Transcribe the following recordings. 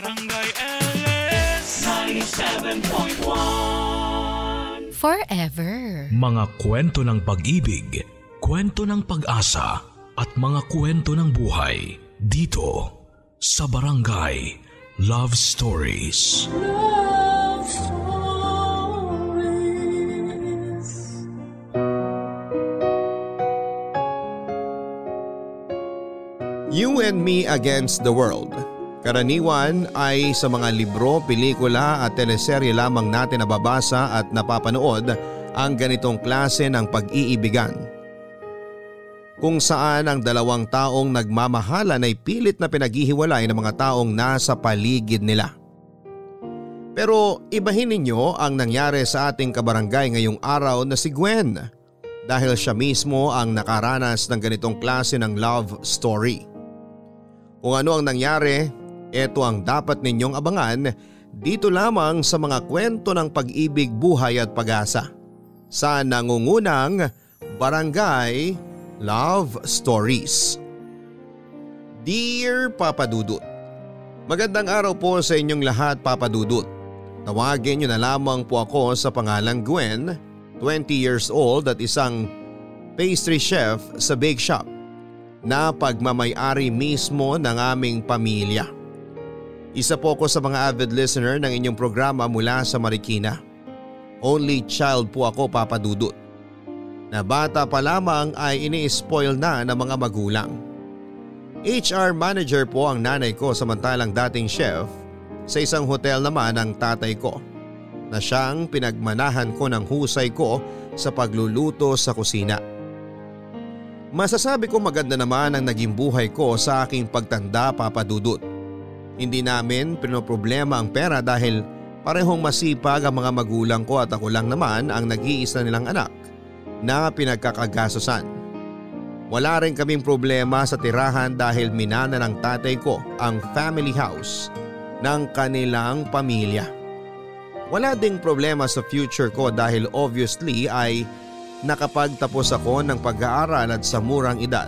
Barangay LS 97.1 Forever. Mga kwento ng pag-ibig, kwento ng pag-asa at mga kwento ng buhay dito sa Barangay Love Stories. Love Stories You and Me Against the World. Karaniwan ay sa mga libro, pelikula at teleserye lamang natin nababasa at napapanood ang ganitong klase ng pag-iibigan. Kung saan ang dalawang taong nagmamahalan ay pilit na pinaghihiwalay ng mga taong nasa paligid nila. Pero ibahin ninyo ang nangyari sa ating kabarangay ngayong araw na si Gwen dahil siya mismo ang nakaranas ng ganitong klase ng love story. Kung ano ang nangyari, ito ang dapat ninyong abangan dito lamang sa mga kwento ng pag-ibig, buhay at pag-asa sa nangungunang Barangay Love Stories. Dear Papa Dudut, Magandang araw po sa inyong lahat Papa Dudut. Tawagin niyo na lamang po ako sa pangalang Gwen, 20 years old at isang pastry chef sa bake shop na pagmamayari mismo ng aming pamilya. Isa po ako sa mga avid listener ng inyong programa mula sa Marikina. Only child po ako Papa Dudut. Na bata pa lamang ay ini-spoil na ng mga magulang. HR manager po ang nanay ko samantalang dating chef sa isang hotel naman ang tatay ko na siyang pinagmanahan ko ng husay ko sa pagluluto sa kusina. Masasabi ko maganda naman ang naging buhay ko sa aking pagtanda papadudot. Hindi namin pinoproblema ang pera dahil parehong masipag ang mga magulang ko at ako lang naman ang nag-iisa nilang anak na pinagkakagasosan. Wala rin kaming problema sa tirahan dahil minana ng tatay ko ang family house ng kanilang pamilya. Wala ding problema sa future ko dahil obviously ay nakapagtapos ako ng pag-aaral at sa murang edad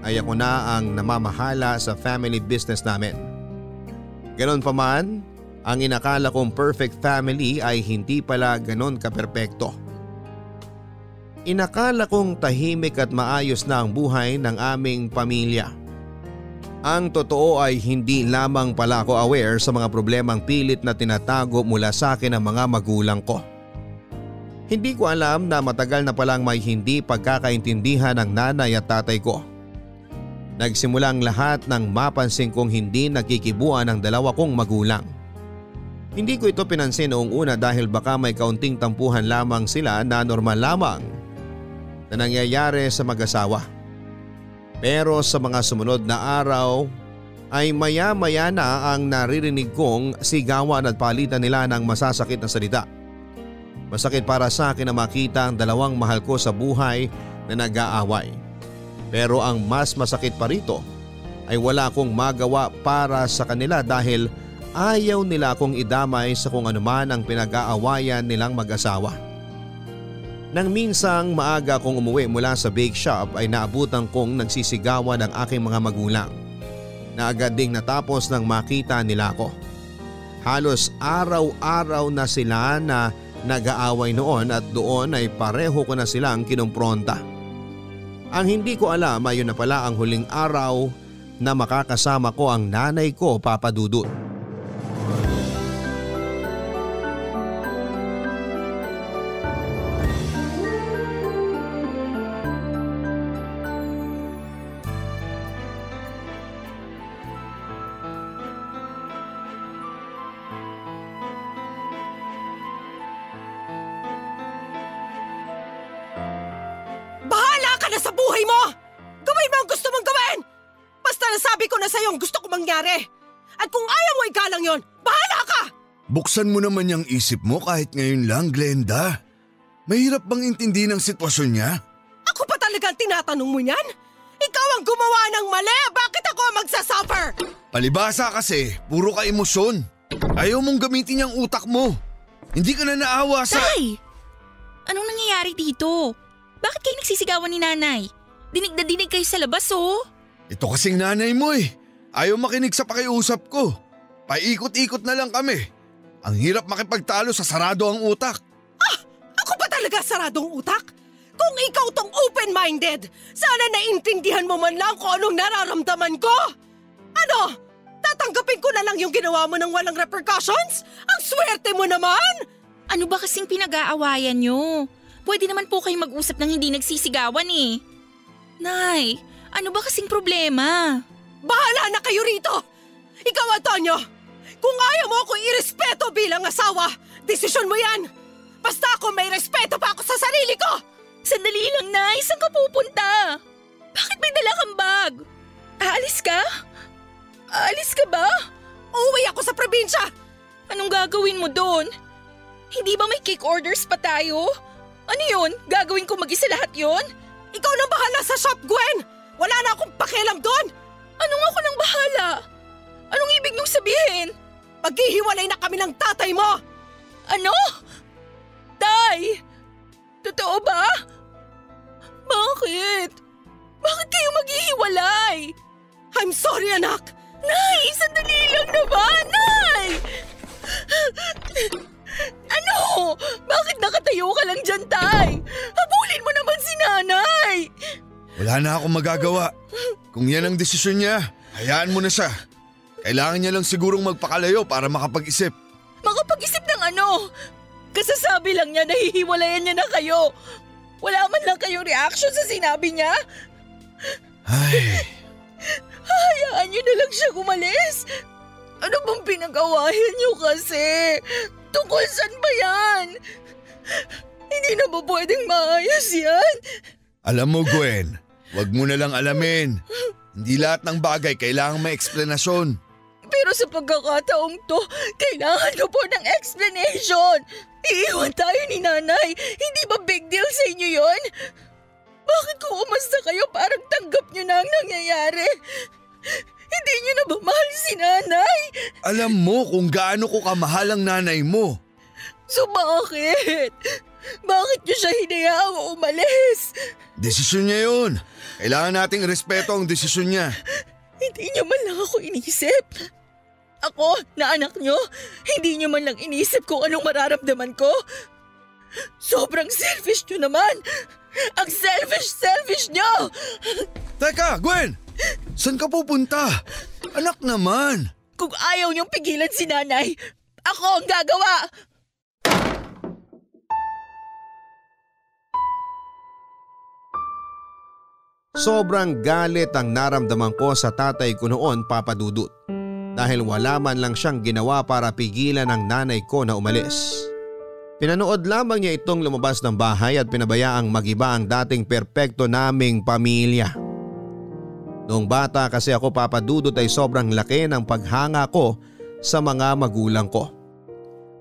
ay ako na ang namamahala sa family business namin. Ganon pa man, ang inakala kong perfect family ay hindi pala ganon kaperpekto. Inakala kong tahimik at maayos na ang buhay ng aming pamilya. Ang totoo ay hindi lamang pala ako aware sa mga problemang pilit na tinatago mula sa akin ng mga magulang ko. Hindi ko alam na matagal na palang may hindi pagkakaintindihan ng nanay at tatay ko. Nagsimula ang lahat nang mapansin kong hindi nakikibuan ang dalawa kong magulang. Hindi ko ito pinansin noong una dahil baka may kaunting tampuhan lamang sila na normal lamang na nangyayari sa mag-asawa. Pero sa mga sumunod na araw ay maya-maya na ang naririnig kong sigawan at palitan nila ng masasakit na salita. Masakit para sa akin na makita ang dalawang mahal ko sa buhay na nag-aaway. Pero ang mas masakit pa rito ay wala akong magawa para sa kanila dahil ayaw nila akong idamay sa kung anuman ang pinag-aawayan nilang mag-asawa. Nang minsang maaga akong umuwi mula sa bake shop ay naabutan kong nagsisigawan ang aking mga magulang. Na agad ding natapos nang makita nila ako. Halos araw-araw na sila na nag-aaway noon at doon ay pareho ko na silang kinumpronta. Ang hindi ko alam ay yun na pala ang huling araw na makakasama ko ang nanay ko papadudot. Mo naman yung isip mo kahit ngayon lang, Glenda. Mahirap bang intindi ng sitwasyon niya? Ako pa talagang tinatanong mo yan? Ikaw ang gumawa ng mali! Bakit ako ang magsasuffer? Palibasa kasi, puro ka emosyon. Ayaw mong gamitin yung utak mo. Hindi ka na naawa sa… Tay! Anong nangyayari dito? Bakit kayo nagsisigawan ni nanay? Dinig na dinig kayo sa labas oh. Ito kasing nanay mo eh. Ayaw makinig sa pakiusap ko. Paikot-ikot na lang kami. Ang hirap makipagtalo sa sarado ang utak. Ako ba talaga saradong utak? Kung ikaw tong open-minded, sana naintindihan mo man lang kung anong nararamdaman ko. Ano? Tatanggapin ko na lang yung ginawa mo ng walang repercussions? Ang swerte mo naman! Ano ba kasing pinag-aawayan nyo? Pwede naman po kayong mag-usap ng hindi nagsisigawan eh. Nay, ano ba kasing problema? Bahala na kayo rito! Ikaw, Antonio! Kung ayaw mo ako irespeto bilang asawa, desisyon mo yan! Basta ako may respeto pa ako sa sarili ko! Sandali lang, Nay. Saan ka pupunta? Bakit may dala kang bag? Aalis ka? Aalis ka ba? Uuwi ako sa probinsya! Anong gagawin mo doon? Hindi ba may cake orders pa tayo? Ano yun? Gagawin ko mag-isa lahat yon? Ikaw nang bahala sa shop, Gwen! Wala na akong pakialam doon! Anong ako nang bahala? Anong ibig niyong sabihin? Maghihiwalay na kami ng tatay mo! Ano? Tay! Totoo ba? Bakit? Bakit kayo maghihiwalay? I'm sorry, anak! Nay! Sandali lang naman! Nay! Ano? Bakit nakatayo ka lang dyan, Tay? Habulin mo naman si Nanay! Wala na akong magagawa. Kung yan ang desisyon niya, hayaan mo na siya. Kailangan niya lang sigurong magpakalayo para makapag-isip. Makapag-isip ng ano? Kasasabi lang niya nahihiwalayan niya na kayo. Wala man lang kayong reaction sa sinabi niya. Ay, Hayaan niyo na lang siya umalis. Ano bang pinag-awayan niyo kasi? Tungkol saan ba yan? Hindi na ba pwedeng maayos yan? alam mo Gwen, wag mo na lang alamin. Hindi lahat ng bagay kailangang may eksplanasyon. Pero sa pagkakataong to, kailangan ko po ng explanation. Iiwan tayo ni nanay. Hindi ba big deal sa inyo yon? Bakit kung umasta kayo parang tanggap nyo na ang nangyayari? Hindi nyo na ba mahal si nanay? Alam mo kung gaano ko kamahal ang nanay mo. So bakit? Bakit nyo siya hinayaang umalis? Desisyon niya yun. Kailangan nating respeto ang desisyon niya. Hindi nyo man lang ako inisip. Ako, na anak nyo, hindi nyo man lang inisip kung anong mararamdaman ko. Sobrang selfish nyo naman. Ang selfish-selfish nyo! Teka, Gwen! Saan ka pupunta? Anak naman! Kung ayaw nyong pigilan si nanay, ako ang gagawa! Sobrang galit ang naramdaman ko sa tatay ko noon papadudot dahil wala man lang siyang ginawa para pigilan ang nanay ko na umalis. Pinanood lamang niya itong lumabas ng bahay at pinabayaang magiba ang dating perpekto naming pamilya. Noong bata kasi ako papadudot ay sobrang laki ng paghanga ko sa mga magulang ko.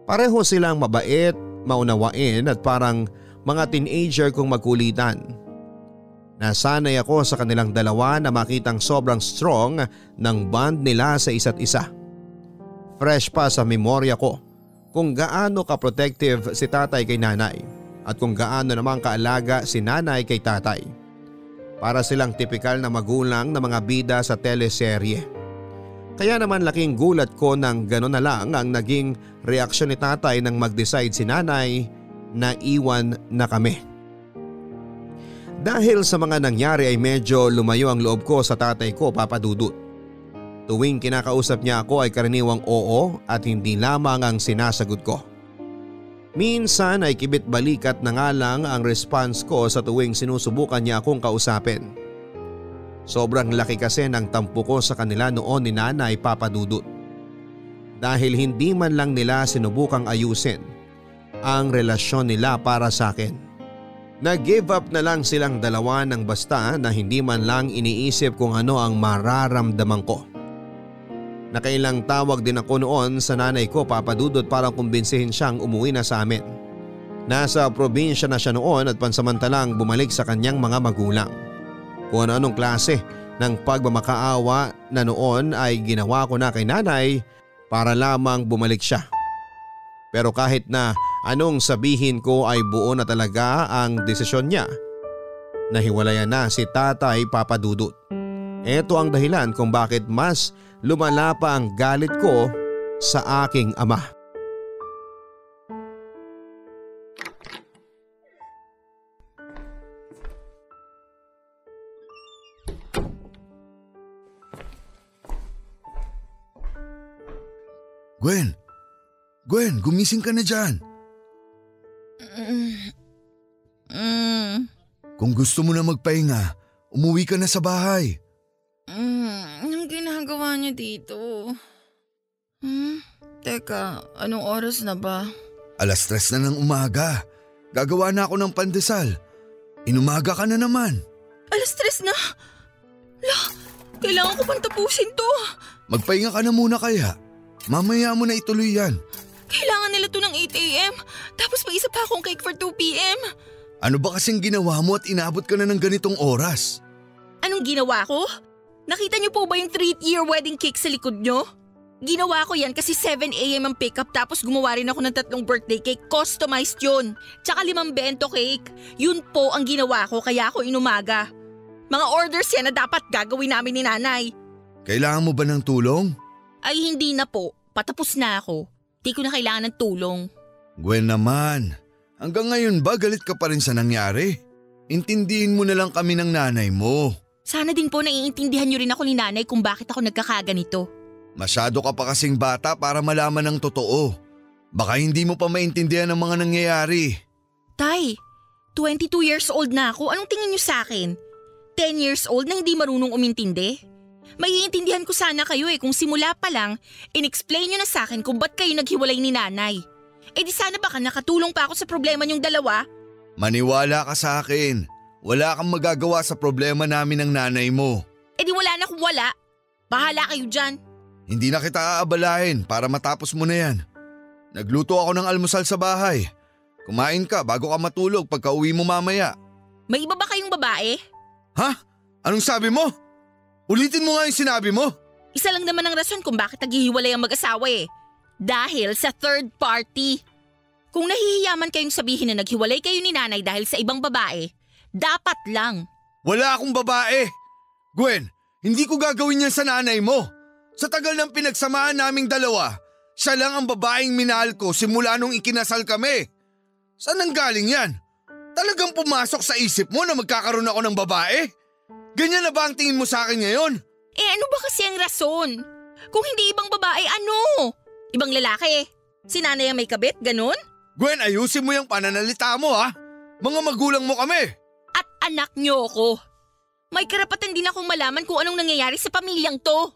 Pareho silang mabait, maunawain at parang mga teenager kong magkulitan. Nasanay ako sa kanilang dalawa na makitang sobrang strong ng bond nila sa isa't isa. Fresh pa sa memorya ko kung gaano ka-protective si tatay kay nanay at kung gaano naman kaalaga si nanay kay tatay. Para silang tipikal na magulang na mga bida sa teleserye. Kaya naman laking gulat ko nang gano'n na lang ang naging reaksyon ni tatay nang mag-decide si nanay na iwan na kami. Dahil sa mga nangyari ay medyo lumayo ang loob ko sa tatay ko papadudot. Tuwing kinakausap niya ako ay karaniwang oo at hindi lamang ang sinasagot ko. Minsan ay kibit balikat na nga lang ang response ko sa tuwing sinusubukan niya akong kausapin. Sobrang laki kasi ng tampo ko sa kanila noon ni nanay papadudot. Dahil hindi man lang nila sinubukang ayusin ang relasyon nila para sa akin. Nag-give up na lang silang dalawa ng basta na hindi man lang iniisip kung ano ang mararamdaman ko. Nakailang tawag din ako noon sa nanay ko papadudot para kumbinsihin siyang umuwi na sa amin. Nasa probinsya na siya noon at pansamantalang bumalik sa kanyang mga magulang. Kung ano-anong klase ng pagmamakaawa na noon ay ginawa ko na kay nanay para lamang bumalik siya. Pero kahit na anong sabihin ko ay buo na talaga ang desisyon niya. Nahiwalayan na si tatay papadudot. Ito ang dahilan kung bakit mas lumala pa ang galit ko sa aking ama. Gwen! Gwen, gumising ka na dyan. Mm, Kung gusto mo na magpahinga, umuwi ka na sa bahay. mm, anong ginagawa niyo dito? Hmm? Teka, anong oras na ba? Alas tres na ng umaga. Gagawa na ako ng pandesal. Inumaga ka na naman. Alas tres na? La, kailangan ko pang tapusin to. Magpahinga ka na muna kaya. Mamaya mo na ituloy yan. Kailangan nila to ng 8am. Tapos may isa pa akong cake for 2pm. Ano ba kasing ginawa mo at inabot ka na ng ganitong oras? Anong ginawa ko? Nakita niyo po ba yung 3-year wedding cake sa likod niyo? Ginawa ko yan kasi 7am ang pickup tapos gumawa rin ako ng tatlong birthday cake. Customized yun. Tsaka limang bento cake. Yun po ang ginawa ko kaya ako inumaga. Mga orders yan na dapat gagawin namin ni nanay. Kailangan mo ba ng tulong? Ay hindi na po. Patapos na ako. Di ko na kailangan ng tulong. Gwen naman, hanggang ngayon ba galit ka pa rin sa nangyari? Intindihin mo na lang kami ng nanay mo. Sana din po naiintindihan niyo rin ako ni nanay kung bakit ako nagkakaganito. Masyado ka pa kasing bata para malaman ng totoo. Baka hindi mo pa maintindihan ang mga nangyayari. Tay, 22 years old na ako. Anong tingin niyo sa akin? 10 years old na hindi marunong umintindi? Maiintindihan ko sana kayo eh kung simula pa lang, in-explain niyo na sa akin kung ba't kayo naghiwalay ni nanay. Eh di sana baka nakatulong pa ako sa problema niyong dalawa. Maniwala ka sa akin. Wala kang magagawa sa problema namin ng nanay mo. Eh di wala na kung wala. Bahala kayo dyan. Hindi na kita aabalahin para matapos mo na yan. Nagluto ako ng almusal sa bahay. Kumain ka bago ka matulog pagka uwi mo mamaya. May iba ba kayong babae? Ha? Anong sabi mo? Ulitin mo nga yung sinabi mo. Isa lang naman ang rason kung bakit naghihiwalay ang mag-asawa eh. Dahil sa third party. Kung nahihiyaman kayong sabihin na naghiwalay kayo ni nanay dahil sa ibang babae, dapat lang. Wala akong babae. Gwen, hindi ko gagawin yan sa nanay mo. Sa tagal ng pinagsamahan naming dalawa, siya lang ang babaeng minahal ko simula nung ikinasal kami. Saan nang galing yan? Talagang pumasok sa isip mo na magkakaroon ako ng babae? Ganyan na ba ang tingin mo sa akin ngayon? Eh ano ba kasi ang rason? Kung hindi ibang babae, ano? Ibang lalaki? Si nanay ang may kabit, ganun? Gwen, ayusin mo yung pananalita mo ha. Mga magulang mo kami. At anak niyo ako. May karapatan din akong malaman kung anong nangyayari sa pamilyang to.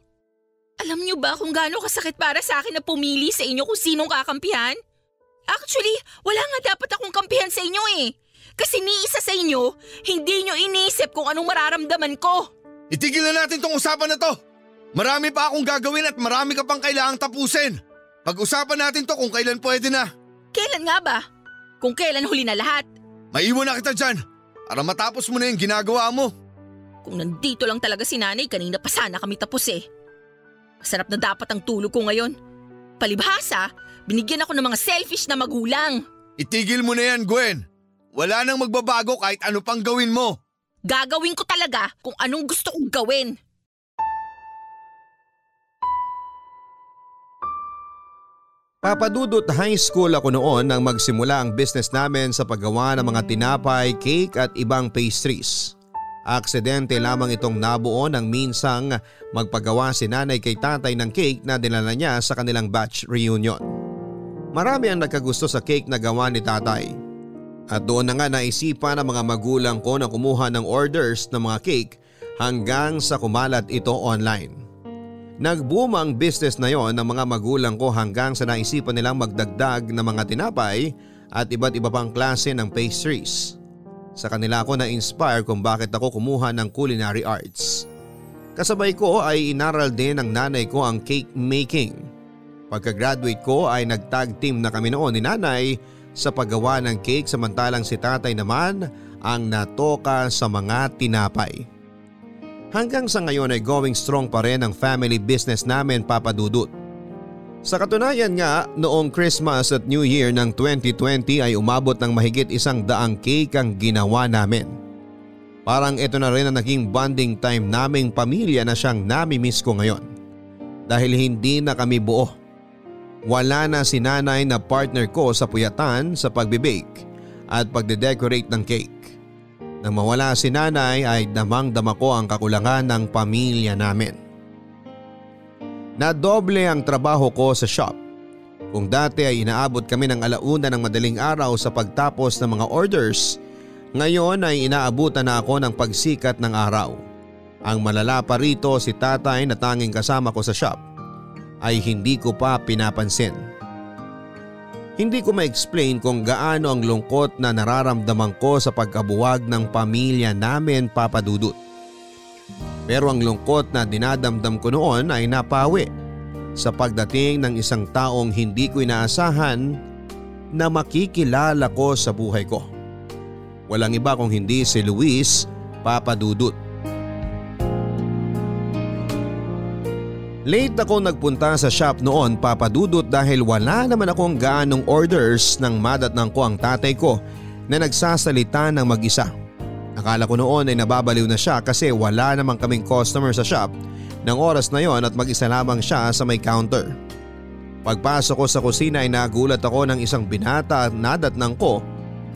Alam niyo ba kung gaano kasakit para sa akin na pumili sa inyo kung sinong kakampihan? Actually, wala nga dapat akong kampihan sa inyo eh. Kasi ni isa sa inyo, hindi nyo iniisip kung anong mararamdaman ko. Itigil na natin tong usapan na to. Marami pa akong gagawin at marami ka pang kailangang tapusin. Pag-usapan natin to kung kailan pwede na. Kailan nga ba? Kung kailan huli na lahat? Maiwan na kita dyan para matapos mo na yung ginagawa mo. Kung nandito lang talaga si nanay, kanina pa sana kami tapos eh. Masarap na dapat ang tulog ko ngayon. Palibhasa, binigyan ako ng mga selfish na magulang. Itigil mo na yan, Gwen. Wala nang magbabago kahit ano pang gawin mo. Gagawin ko talaga kung anong gusto kong gawin. Papadudot High School ako noon nang magsimula ang business namin sa paggawa ng mga tinapay, cake at ibang pastries. Aksidente lamang itong nabuo nang minsang magpagawa si nanay kay tatay ng cake na dinala niya sa kanilang batch reunion. Marami ang nagkagusto sa cake na gawa ni tatay. At doon na nga naisipan ng mga magulang ko na kumuha ng orders ng mga cake hanggang sa kumalat ito online. Nagboom ang business na yon ng mga magulang ko hanggang sa naisipan nilang magdagdag ng mga tinapay at iba't iba pang klase ng pastries. Sa kanila ako na-inspire kung bakit ako kumuha ng culinary arts. Kasabay ko ay inaral din ng nanay ko ang cake making. Pagka-graduate ko ay nagtag team na kami noon ni nanay sa paggawa ng cake samantalang si tatay naman ang natoka sa mga tinapay. Hanggang sa ngayon ay going strong pa rin ang family business namin papadudot. Sa katunayan nga, noong Christmas at New Year ng 2020 ay umabot ng mahigit isang daang cake ang ginawa namin. Parang ito na rin ang naging bonding time naming pamilya na siyang nami-miss ko ngayon. Dahil hindi na kami buo. Wala na si nanay na partner ko sa puyatan sa pagbibake at pagde-decorate ng cake. Nang mawala si nanay ay damang-dama ko ang kakulangan ng pamilya namin. Nadoble ang trabaho ko sa shop. Kung dati ay inaabot kami ng alauna ng madaling araw sa pagtapos ng mga orders, ngayon ay inaabutan na ako ng pagsikat ng araw. Ang malala pa rito si tatay na tanging kasama ko sa shop ay hindi ko pa pinapansin. Hindi ko ma-explain kung gaano ang lungkot na nararamdaman ko sa pagkabuwag ng pamilya namin papadudot. Pero ang lungkot na dinadamdam ko noon ay napawi sa pagdating ng isang taong hindi ko inaasahan na makikilala ko sa buhay ko. Walang iba kung hindi si Luis Papadudut. Late ako nagpunta sa shop noon papadudot dahil wala naman akong gaanong orders nang madatnang ko ang tatay ko na nagsasalita ng mag-isa. Akala ko noon ay nababaliw na siya kasi wala namang kaming customer sa shop ng oras na yon at mag-isa lamang siya sa may counter. Pagpasok ko sa kusina ay nagulat ako ng isang binata at nadatnang ko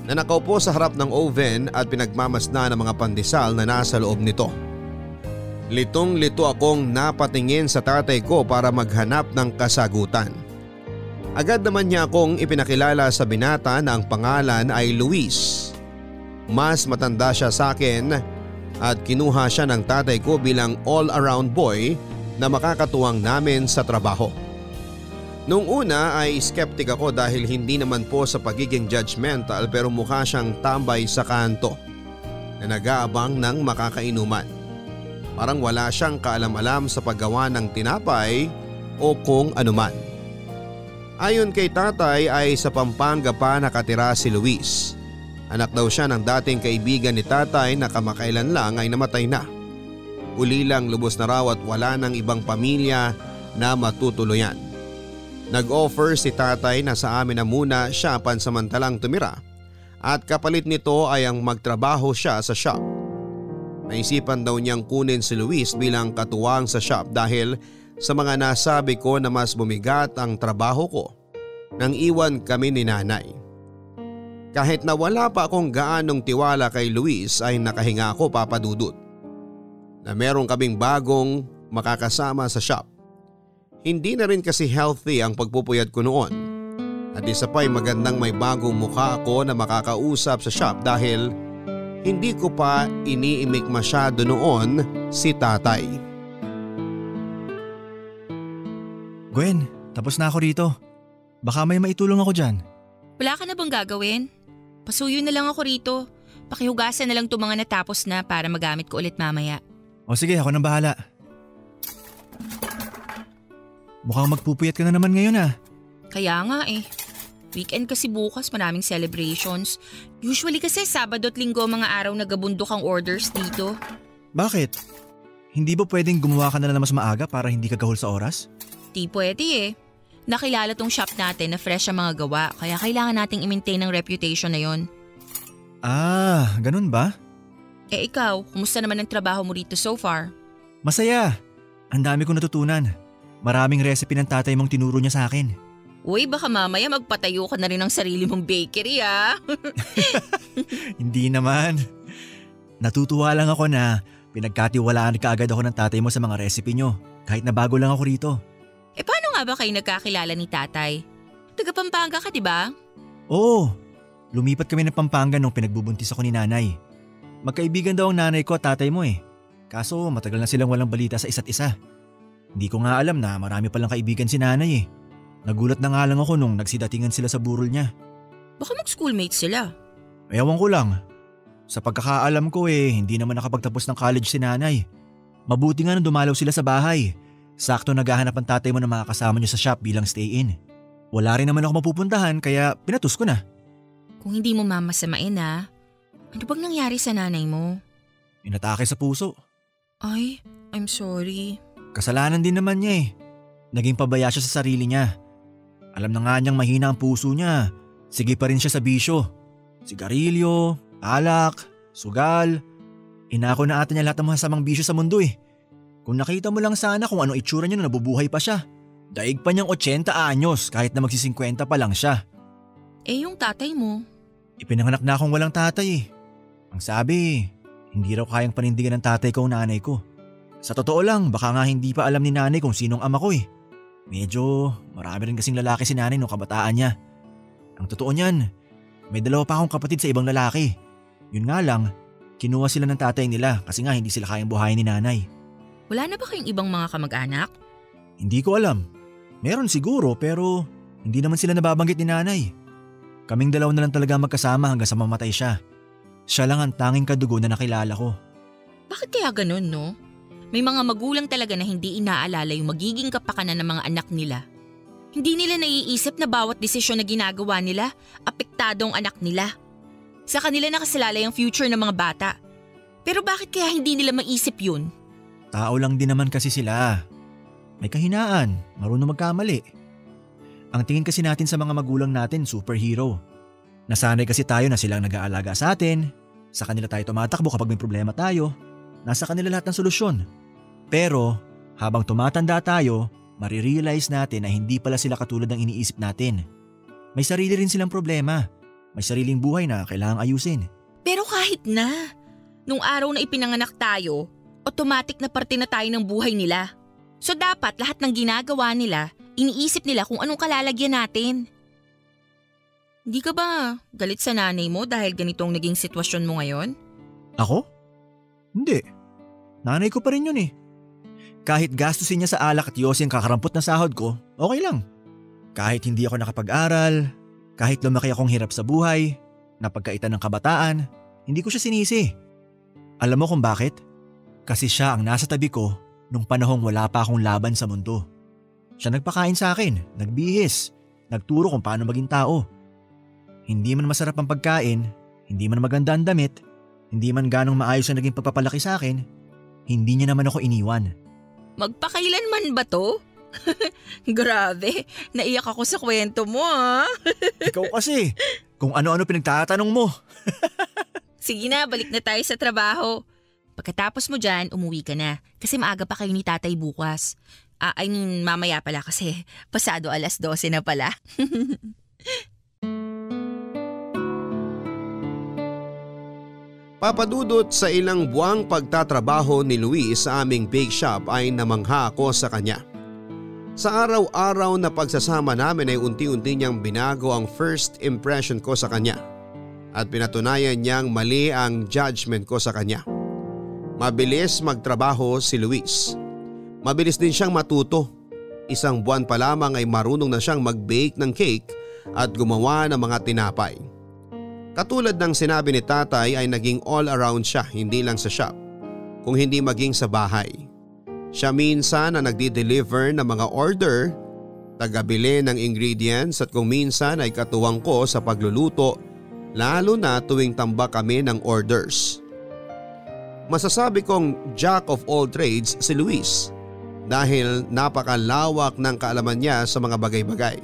na nakaupo sa harap ng oven at pinagmamasda ng mga pandesal na nasa loob nito. Litong lito akong napatingin sa tatay ko para maghanap ng kasagutan. Agad naman niya akong ipinakilala sa binata na ang pangalan ay Luis. Mas matanda siya sa akin at kinuha siya ng tatay ko bilang all-around boy na makakatuwang namin sa trabaho. Nung una ay skeptic ako dahil hindi naman po sa pagiging judgmental pero mukha siyang tambay sa kanto na nag-aabang ng makakainuman. Parang wala siyang kaalam-alam sa paggawa ng tinapay o kung anuman. Ayon kay tatay ay sa Pampanga pa nakatira si Luis. Anak daw siya ng dating kaibigan ni tatay na kamakailan lang ay namatay na. Uli lang lubos na raw at wala ng ibang pamilya na matutuluyan. Nag-offer si tatay na sa amin na muna siya pansamantalang tumira at kapalit nito ay ang magtrabaho siya sa shop. Naisipan daw niyang kunin si Luis bilang katuwang sa shop dahil sa mga nasabi ko na mas bumigat ang trabaho ko nang iwan kami ni nanay. Kahit na wala pa akong gaanong tiwala kay Luis ay nakahinga ako papadudot. Na meron kaming bagong makakasama sa shop. Hindi na rin kasi healthy ang pagpupuyat ko noon. At isa pa'y magandang may bagong mukha ako na makakausap sa shop dahil hindi ko pa iniimik masyado noon si tatay. Gwen, tapos na ako rito. Baka may maitulong ako dyan. Wala ka na bang gagawin? Pasuyo na lang ako rito. Pakihugasan na lang itong mga natapos na para magamit ko ulit mamaya. O sige, ako nang bahala. Mukhang magpupuyat ka na naman ngayon ah. Kaya nga eh. Weekend kasi bukas maraming celebrations. Usually kasi Sabado at Linggo mga araw nagabundok ang orders dito. Bakit? Hindi ba pwedeng gumawa ka na lang mas maaga para hindi ka gahol sa oras? Di pwede eh. Nakilala tong shop natin na fresh ang mga gawa kaya kailangan nating i-maintain ang reputation na yon. Ah, ganun ba? Eh ikaw, kumusta naman ang trabaho mo rito so far? Masaya. Ang dami kong natutunan. Maraming recipe ng tatay mong tinuro niya sa akin. Uy, baka mamaya magpatayo ka na rin ng sarili mong bakery ah. Hindi naman. Natutuwa lang ako na pinagkatiwalaan ka agad ako ng tatay mo sa mga recipe nyo kahit na bago lang ako rito. eh paano nga ba kayo nagkakilala ni tatay? Taga Pampanga ka, di ba? Oo, lumipat kami ng Pampanga nung pinagbubuntis ako ni nanay. Magkaibigan daw ang nanay ko at tatay mo eh. Kaso matagal na silang walang balita sa isa't isa. Hindi ko nga alam na marami palang kaibigan si nanay eh. Nagulat na nga lang ako nung nagsidatingan sila sa burol niya. Baka mag-schoolmate sila. Ewan ko lang. Sa pagkakaalam ko eh, hindi naman nakapagtapos ng college si nanay. Mabuti nga nung dumalaw sila sa bahay. Sakto naghahanap ang tatay mo ng mga kasama niyo sa shop bilang stay-in. Wala rin naman ako mapupuntahan kaya pinatus ko na. Kung hindi mo mamasamain ha, ano bang nangyari sa nanay mo? Inatake sa puso. Ay, I'm sorry. Kasalanan din naman niya eh. Naging pabaya siya sa sarili niya. Alam na nga niyang mahina ang puso niya. Sige pa rin siya sa bisyo. Sigarilyo, alak, sugal. Inako na ata niya lahat ng masamang bisyo sa mundo eh. Kung nakita mo lang sana kung anong itsura niya na nabubuhay pa siya. Daig pa niyang 80 anyos kahit na magsi-50 pa lang siya. Eh yung tatay mo, Ipinanganak na akong walang tatay eh. Ang sabi, hindi raw kayang panindigan ng tatay ko ang nanay ko. Sa totoo lang, baka nga hindi pa alam ni nanay kung sinong ama ko eh. Medyo marami rin kasing lalaki si nanay nung kabataan niya. Ang totoo niyan, may dalawa pa akong kapatid sa ibang lalaki. Yun nga lang, kinuha sila ng tatay nila kasi nga hindi sila kayang buhayin ni nanay. wala na ba kayong ibang mga kamag-anak? Hindi ko alam. Meron siguro pero hindi naman sila nababanggit ni nanay. Kaming dalaw na lang talaga magkasama hanggang sa mamatay siya. Siya lang ang tanging kadugo na nakilala ko. Bakit kaya ganun, no? May mga magulang talaga na hindi inaalala yung magiging kapakanan ng mga anak nila. Hindi nila naiisip na bawat desisyon na ginagawa nila, apektado ang anak nila. Sa kanila nakasalalay ang future ng mga bata. Pero bakit kaya hindi nila maisip yun? Tao lang din naman kasi sila. May kahinaan, marunong magkamali. Ang tingin kasi natin sa mga magulang natin, superhero. Nasanay kasi tayo na silang nag-aalaga sa atin, sa kanila tayo tumatakbo kapag may problema tayo, nasa kanila lahat ng solusyon. Pero habang tumatanda tayo, marirealize natin na hindi pala sila katulad ng iniisip natin. May sarili rin silang problema. May sariling buhay na kailangang ayusin. Pero kahit na, nung araw na ipinanganak tayo, automatic na parte na tayo ng buhay nila. So dapat lahat ng ginagawa nila, iniisip nila kung anong kalalagyan natin. Hindi ka ba galit sa nanay mo dahil ganitong naging sitwasyon mo ngayon? Ako? Hindi. Nanay ko pa rin yun eh. Kahit gastusin niya sa alak at yosi ang kakarampot na sahod ko, okay lang. Kahit hindi ako nakapag-aral, kahit lumaki akong hirap sa buhay, napagkaitan ng kabataan, hindi ko siya sinisi. Alam mo kung bakit? Kasi siya ang nasa tabi ko nung panahong wala pa akong laban sa mundo. Siya nagpakain sa akin, nagbihis, nagturo kung paano maging tao. Hindi man masarap ang pagkain, hindi man maganda ang damit, hindi man ganong maayos ang naging pagpapalaki sa akin, hindi niya naman ako iniwan. Magpakailanman ba to? Grabe, naiyak ako sa kwento mo ah. Ikaw kasi, kung ano-ano pinagtatanong mo. Sige na, balik na tayo sa trabaho. Pagkatapos mo dyan, umuwi ka na. Kasi maaga pa kayo ni tatay bukas. Ah, I mean, mamaya pala kasi pasado alas 12 na pala. Papadudot sa ilang buwang pagtatrabaho ni Luis sa aming bake shop ay namangha ako sa kanya. Sa araw-araw na pagsasama namin ay unti-unti niyang binago ang first impression ko sa kanya at pinatunayan niyang mali ang judgment ko sa kanya. Mabilis magtrabaho si Luis. Mabilis din siyang matuto. Isang buwan pa lamang ay marunong na siyang mag-bake ng cake at gumawa ng mga tinapay. Katulad ng sinabi ni tatay ay naging all around siya hindi lang sa shop, kung hindi maging sa bahay. Siya minsan na nagdi-deliver ng mga order, tagabili ng ingredients at kung minsan ay katuwang ko sa pagluluto lalo na tuwing tambak kami ng orders. Masasabi kong jack of all trades si Luis dahil napakalawak ng kaalaman niya sa mga bagay-bagay.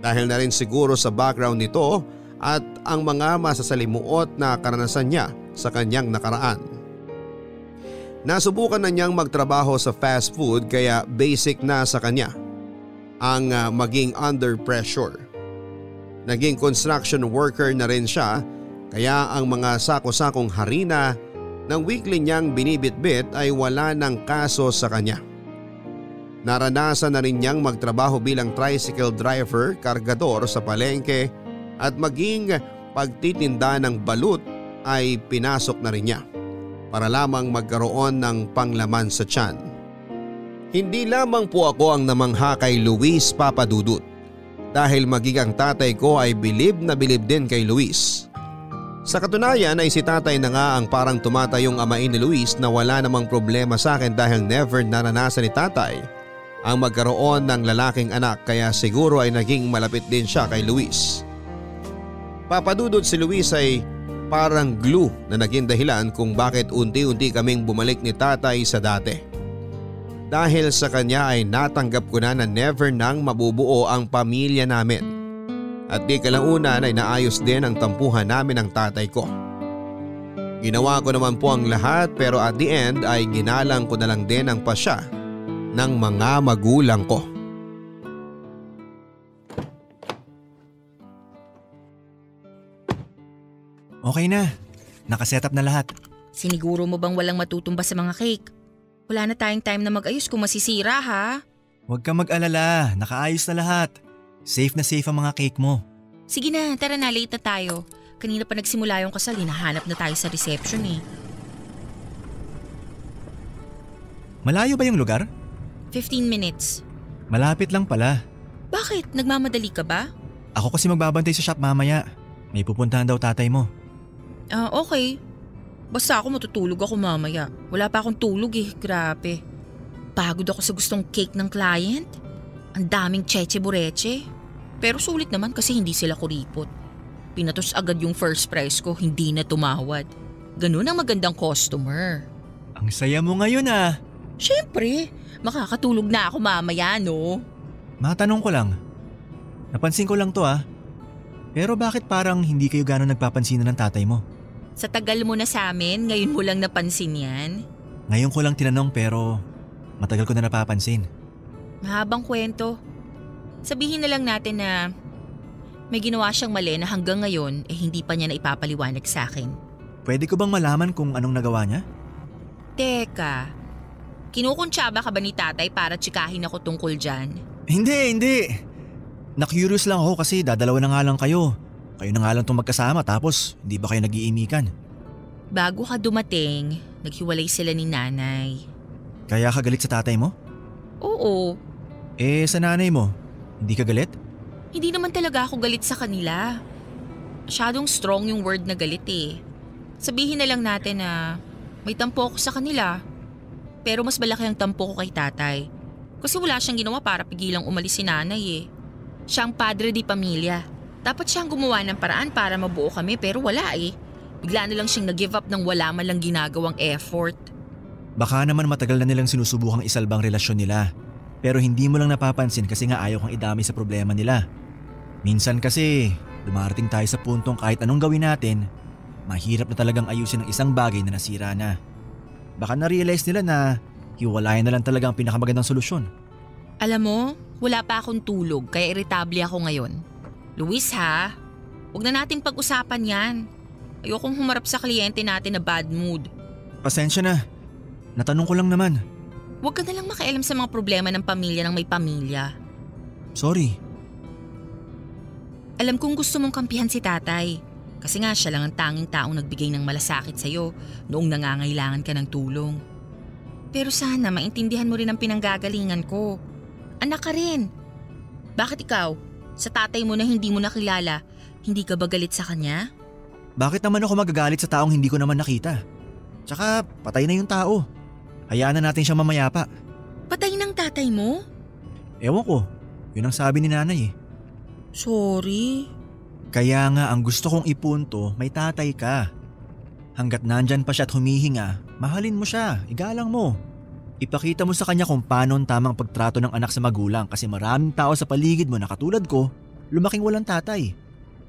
Dahil na rin siguro sa background nito at ang mga masasalimuot na karanasan niya sa kanyang nakaraan. Nasubukan na niyang magtrabaho sa fast food kaya basic na sa kanya ang ah, maging under pressure. Naging construction worker na rin siya kaya ang mga sako-sakong harina ng weekly niyang binibitbit ay wala ng kaso sa kanya. Naranasan na rin niyang magtrabaho bilang tricycle driver, kargador sa palengke at maging pagtitinda ng balut ay pinasok na rin niya para lamang magkaroon ng panglaman sa tiyan. Hindi lamang po ako ang namangha kay Luis Papadudut dahil maging ang tatay ko ay bilib na bilib din kay Luis. Sa katunayan ay si tatay na nga ang parang tumatayong amain ni Luis na wala namang problema sa akin dahil never naranasan ni tatay ang magkaroon ng lalaking anak kaya siguro ay naging malapit din siya kay Luis. Papadudod si Luis ay parang glue na naging dahilan kung bakit unti-unti kaming bumalik ni tatay sa dati. Dahil sa kanya ay natanggap ko na na never nang mabubuo ang pamilya namin. At di kalaunan ay naayos din ang tampuhan namin ng tatay ko. Ginawa ko naman po ang lahat pero at the end ay ginalang ko na lang din ang pasya ng mga magulang ko. Okay na. Nakaset up na lahat. Siniguro mo bang walang matutumba sa mga cake? Wala na tayong time na mag-ayos kung masisira ha. Huwag ka mag-alala. Nakaayos na lahat. Safe na safe ang mga cake mo. Sige na, tara na, late na tayo. Kanina pa nagsimula yung kasal, hinahanap na tayo sa reception eh. Malayo ba yung lugar? 15 minutes. Malapit lang pala. Bakit? Nagmamadali ka ba? Ako kasi magbabantay sa shop mamaya. May pupuntahan daw tatay mo. Ah, okay. Basta ako matutulog ako mamaya. Wala pa akong tulog eh, grabe. Pagod ako sa gustong cake ng client. Ang daming cheche bureche. Pero sulit naman kasi hindi sila kuripot. Pinatos agad yung first price ko, hindi na tumawad. Ganun ang magandang customer. Ang saya mo ngayon ah. Siyempre, makakatulog na ako mamaya no. Matanong ko lang. Napansin ko lang to ah. Pero bakit parang hindi kayo gano'n nagpapansin ng tatay mo? Sa tagal mo na sa amin, ngayon mo lang napansin yan. Ngayon ko lang tinanong pero matagal ko na napapansin. Mahabang kwento. Sabihin na lang natin na may ginawa siyang mali na hanggang ngayon eh hindi pa niya na ipapaliwanag sa akin. Pwede ko bang malaman kung anong nagawa niya? Teka, kinukuntsaba ka ba ni tatay para tsikahin ako tungkol dyan? Hindi, hindi. Na-curious lang ako kasi dadalawa na nga lang kayo. Kayo na nga lang itong magkasama tapos hindi ba kayo nag-iimikan? Bago ka dumating, naghiwalay sila ni nanay. Kaya ka galit sa tatay mo? Oo, Eh sa nanay mo, hindi ka galit? hindi naman talaga ako galit sa kanila. Masyadong strong yung word na galit eh. Sabihin na lang natin na may tampo ako sa kanila. Pero mas malaki ang tampo ko kay tatay. Kasi wala siyang ginawa para pigilang umalis si nanay eh. Siya ang padre di pamilya. Dapat siyang gumawa ng paraan para mabuo kami pero wala eh. Bigla na lang siyang nag-give up ng wala man lang ginagawang effort. Baka naman matagal na nilang sinusubukang isalbang relasyon nila. Pero hindi mo lang napapansin kasi nga ayaw kang idami sa problema nila. Minsan kasi, dumarating tayo sa puntong kahit anong gawin natin, mahirap na talagang ayusin ang isang bagay na nasira na. Baka na-realize nila na hiwalayan na lang talaga ang pinakamagandang solusyon. Alam mo, wala pa akong tulog kaya irritable ako ngayon. Luis ha, huwag na natin pag-usapan yan. Ayokong humarap sa kliyente natin na bad mood. Pasensya na. Natanong ko lang naman. Huwag ka na lang makialam sa mga problema ng pamilya ng may pamilya. Sorry. Alam kong gusto mong kampihan si tatay. Kasi nga siya lang ang tanging taong nagbigay ng malasakit sa'yo noong nangangailangan ka ng tulong. Pero sana maintindihan mo rin ang pinanggagalingan ko. Anak ka rin. Bakit ikaw? Sa tatay mo na hindi mo nakilala, hindi ka ba galit sa kanya? Bakit naman ako magagalit sa taong hindi ko naman nakita? Tsaka patay na yung tao. Hayaan na natin siyang mamayapa. Patay ng tatay mo? Ewan ko, yun ang sabi ni nanay eh. Sorry. Kaya nga ang gusto kong ipunto, may tatay ka. Hanggat nandyan pa siya at humihinga, mahalin mo siya, igalang mo. Ipakita mo sa kanya kung paano ang tamang pagtrato ng anak sa magulang kasi maraming tao sa paligid mo na katulad ko, lumaking walang tatay.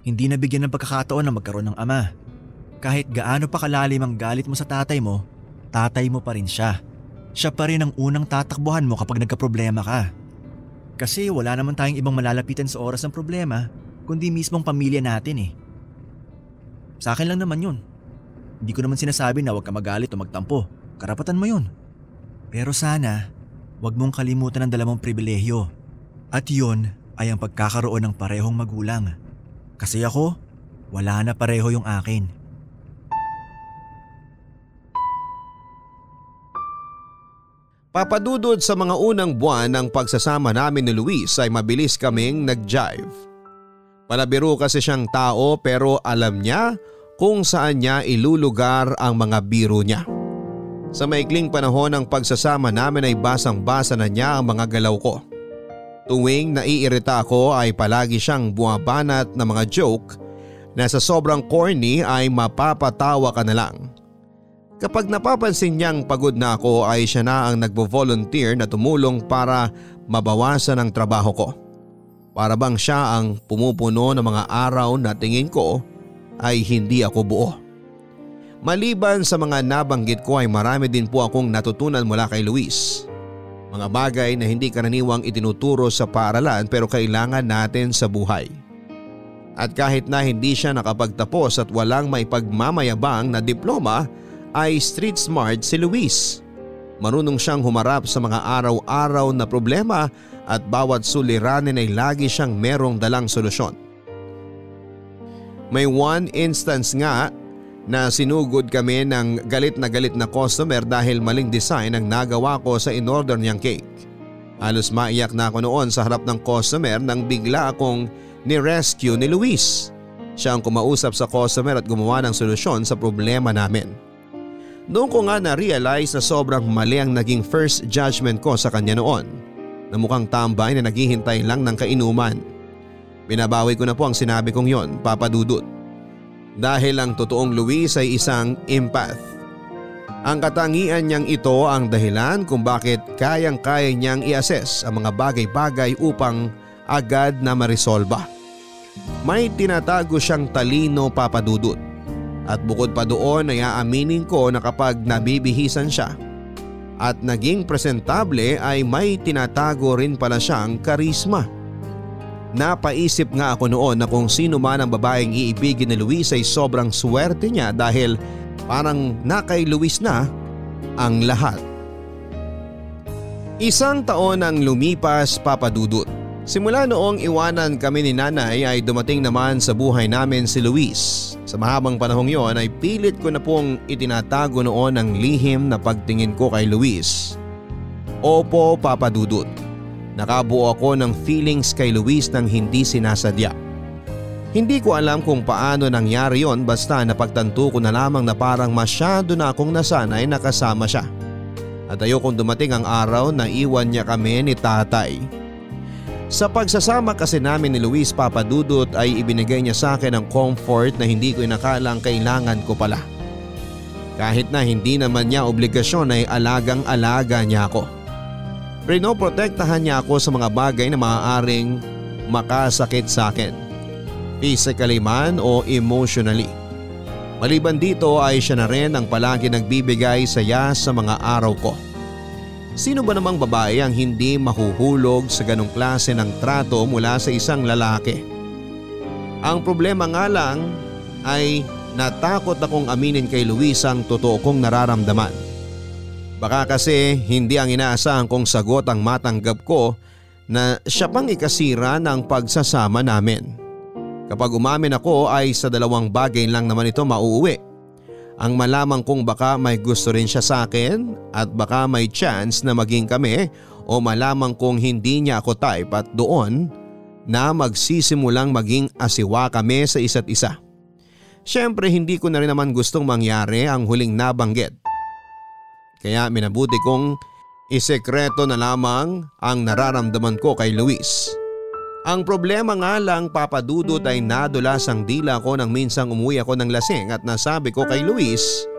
Hindi nabigyan ng pagkakataon na magkaroon ng ama. Kahit gaano pa kalalim ang galit mo sa tatay mo, tatay mo pa rin siya. Siya pa rin ang unang tatakbuhan mo kapag nagkaproblema ka. Kasi wala naman tayong ibang malalapitan sa oras ng problema, kundi mismong pamilya natin eh. Sa akin lang naman yun. Hindi ko naman sinasabi na huwag ka magalit o magtampo. Karapatan mo yun. Pero sana, huwag mong kalimutan ang dalamang pribilehyo. At yun ay ang pagkakaroon ng parehong magulang. Kasi ako, wala na pareho yung akin. Papadudod sa mga unang buwan ng pagsasama namin ni Luis ay mabilis kaming nag-jive. Palabiro kasi siyang tao pero alam niya kung saan niya ilulugar ang mga biro niya. Sa maikling panahon ng pagsasama namin ay basang-basa na niya ang mga galaw ko. Tuwing naiirita ako ay palagi siyang bumabanat ng mga joke na sa sobrang corny ay mapapatawa ka na lang. Kapag napapansin niyang pagod na ako ay siya na ang nagvo-volunteer na tumulong para mabawasan ang trabaho ko. Para bang siya ang pumupuno ng mga araw na tingin ko ay hindi ako buo. Maliban sa mga nabanggit ko ay marami din po akong natutunan mula kay Luis. Mga bagay na hindi karaniwang itinuturo sa paaralan pero kailangan natin sa buhay. At kahit na hindi siya nakapagtapos at walang may pagmamayabang na diploma ay street smart si Luis. Marunong siyang humarap sa mga araw-araw na problema at bawat suliranin ay lagi siyang merong dalang solusyon. May one instance nga na sinugod kami ng galit na galit na customer dahil maling design ang nagawa ko sa in-order niyang cake. Halos maiyak na ako noon sa harap ng customer nang bigla akong ni-rescue ni Luis. Siya ang kumausap sa customer at gumawa ng solusyon sa problema namin. Doon ko nga na-realize na sobrang mali ang naging first judgment ko sa kanya noon na mukhang tambay na naghihintay lang ng kainuman. Binabawi ko na po ang sinabi kong yon, Papa Dudut. Dahil ang totoong Luis ay isang empath. Ang katangian niyang ito ang dahilan kung bakit kayang-kaya niyang i-assess ang mga bagay-bagay upang agad na marisolba. May tinatago siyang talino papadudot. At bukod pa doon ay aaminin ko na kapag nabibihisan siya at naging presentable ay may tinatago rin pala siyang karisma. Napaisip nga ako noon na kung sino man ang babaeng iibigin ni Luis ay sobrang swerte niya dahil parang na kay Luis na ang lahat. Isang taon ang lumipas papadudot. Simula noong iwanan kami ni nanay ay dumating naman sa buhay namin si Luis. Sa mahabang panahong yon ay pilit ko na pong itinatago noon ang lihim na pagtingin ko kay Luis. Opo papadudot. Nakabuo ako ng feelings kay Luis nang hindi sinasadya. Hindi ko alam kung paano nangyari yon basta napagtanto ko na lamang na parang masyado na akong nasanay na kasama siya. At ayokong dumating ang araw na iwan niya kami ni tatay. Sa pagsasama kasi namin ni Luis Papadudot ay ibinigay niya sa akin ang comfort na hindi ko inakalang kailangan ko pala. Kahit na hindi naman niya obligasyon ay alagang-alaga niya ako. Pinoprotektahan niya ako sa mga bagay na maaaring makasakit sa akin. Physically man o emotionally. Maliban dito ay siya na rin ang palagi nagbibigay saya sa mga araw ko. Sino ba namang babae ang hindi mahuhulog sa ganong klase ng trato mula sa isang lalaki? Ang problema nga lang ay natakot akong aminin kay Luis ang totoo kong nararamdaman. Baka kasi hindi ang inaasahan kong sagot ang matanggap ko na siya pang ikasira ng pagsasama namin. Kapag umamin ako ay sa dalawang bagay lang naman ito mauuwi ang malamang kung baka may gusto rin siya sa akin at baka may chance na maging kami o malamang kung hindi niya ako type at doon na magsisimulang maging asiwa kami sa isa't isa. Siyempre hindi ko na rin naman gustong mangyari ang huling nabanggit. Kaya minabuti kong isekreto na lamang ang nararamdaman ko kay Luis. Ang problema nga lang papadudot ay nadulas ang dila ko nang minsang umuwi ako ng lasing at nasabi ko kay Luis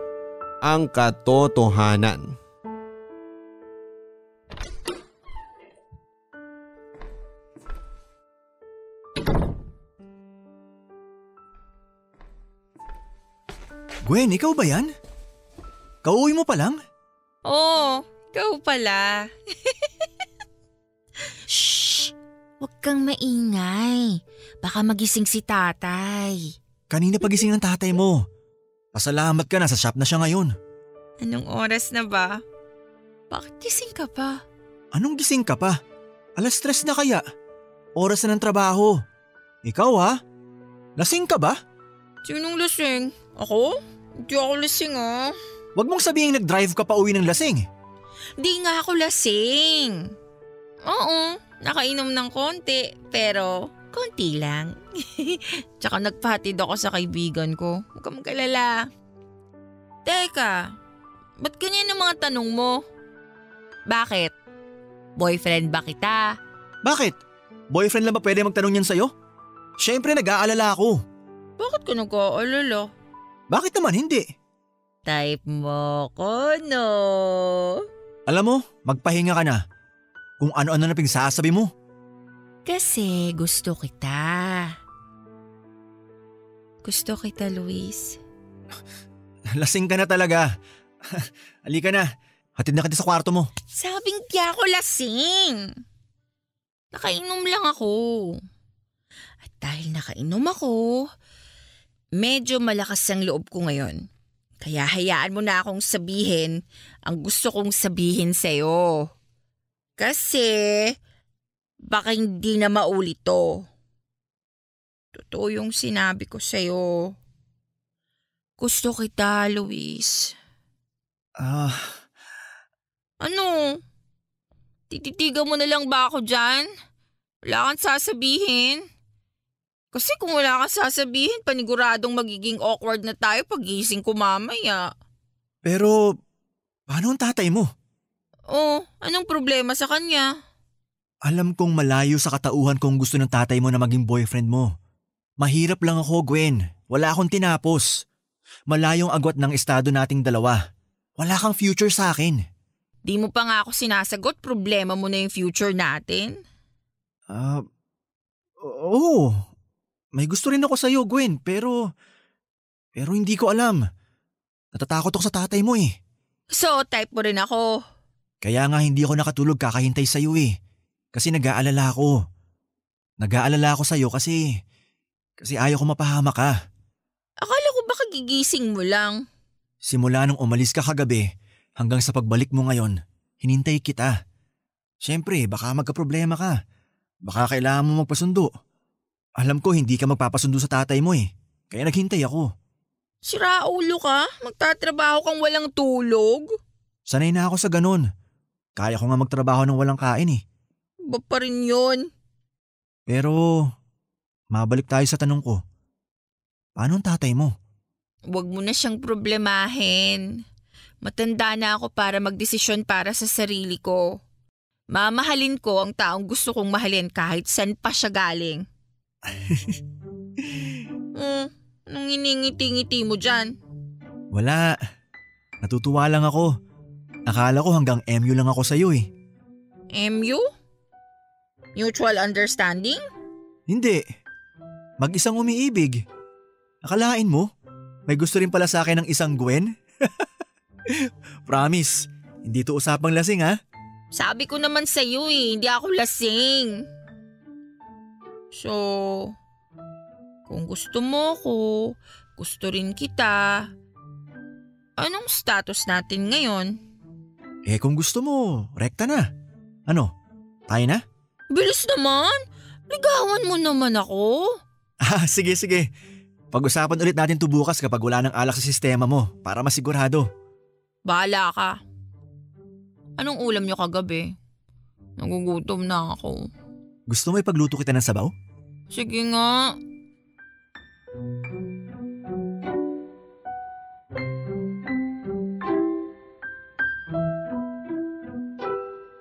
ang katotohanan. Gwen, ikaw ba yan? Kauwi mo pa lang? Oo, ikaw pala. Shh! Huwag kang maingay. Baka magising si tatay. Kanina pagising ng tatay mo. Pasalamat ka na sa shop na siya ngayon. Anong oras na ba? Bakit gising ka pa? Anong gising ka pa? Alas stress na kaya? Oras na ng trabaho. Ikaw ha? Lasing ka ba? Sinong lasing? Ako? Hindi ako lasing ah. Huwag mong sabihin nag-drive ka pa uwi ng lasing. Di nga ako lasing. Oo, nakainom ng konti, pero konti lang. Tsaka nagpahatid ako sa kaibigan ko. Huwag ka mag-alala. Teka, ba't ganyan ang mga tanong mo? Bakit? Boyfriend ba kita? Bakit? Boyfriend lang ba pwede magtanong yan sa'yo? Siyempre nag-aalala ako. Bakit ka nag-aalala? Bakit naman hindi? Type mo ko, no? Alam mo, magpahinga ka na. Kung ano-ano na pinagsasabi mo. Kasi gusto kita. Gusto kita, Luis. Lasing ka na talaga. Halika na. Hatid na kita sa kwarto mo. Sabing di ako lasing. Nakainom lang ako. At dahil nakainom ako, medyo malakas ang loob ko ngayon. Kaya hayaan mo na akong sabihin ang gusto kong sabihin sa'yo. Kasi baka hindi na maulit to. Totoo yung sinabi ko sa'yo. Gusto kita, Luis. Ah, Ano? Tititigan mo na lang ba ako dyan? Wala kang sasabihin? Kasi kung wala kang sasabihin, paniguradong magiging awkward na tayo pagising ko mamaya. pero paano ang tatay mo? Oh, anong problema sa kanya? Alam kong malayo sa katauhan kung gusto ng tatay mo na maging boyfriend mo. Mahirap lang ako, Gwen. Wala akong tinapos. Malayong agwat ng estado nating dalawa. Wala kang future sa akin. Di mo pa nga ako sinasagot, problema mo na yung future natin. Ah, oo. May gusto rin ako sa'yo, Gwen, pero... Pero hindi ko alam. Natatakot ako sa tatay mo eh. So, type mo rin ako. Kaya nga hindi ako nakatulog kakahintay sa'yo eh. Kasi nag-aalala ako. Nag-aalala ako sa'yo kasi... Kasi ayaw ko mapahama ka. Akala ko baka gigising mo lang. Simula nung umalis ka kagabi hanggang sa pagbalik mo ngayon, hinintay kita. Siyempre, baka magka-problema ka. Baka kailangan mo magpasundo. Alam ko hindi ka magpapasundo sa tatay mo eh. Kaya naghintay ako. Sira ulo ka? Magtatrabaho kang walang tulog? Sanay na ako sa ganun. Kaya ko nga magtrabaho ng walang kain eh. Ba pa rin yun? Pero, mabalik tayo sa tanong ko. Paano ang tatay mo? Huwag mo na siyang problemahin. Matanda na ako para magdesisyon para sa sarili ko. Mamahalin ko ang taong gusto kong mahalin kahit saan pa siya galing. Hmm, anong iningiti-ngiti mo dyan? Wala. Natutuwa lang ako. Akala ko hanggang MU lang ako sa'yo eh. MU? Mutual understanding? Hindi. Mag-isang umiibig. Akalain mo? May gusto rin pala sa akin ng isang Gwen? Promise, hindi to usapang lasing ha? Sabi ko naman sa'yo eh, hindi ako lasing. So, kung gusto mo ko, gusto rin kita, anong status natin ngayon? Eh kung gusto mo, rekta na. Ano, tayo na? Bilis naman! Ligawan mo naman ako. Ah, sige sige. Pag-usapan ulit natin to bukas kapag wala ng alak sa sistema mo para masigurado. Bahala ka. Anong ulam niyo kagabi? Nagugutom na ako. Gusto mo ipagluto kita ng sabaw? Sige nga.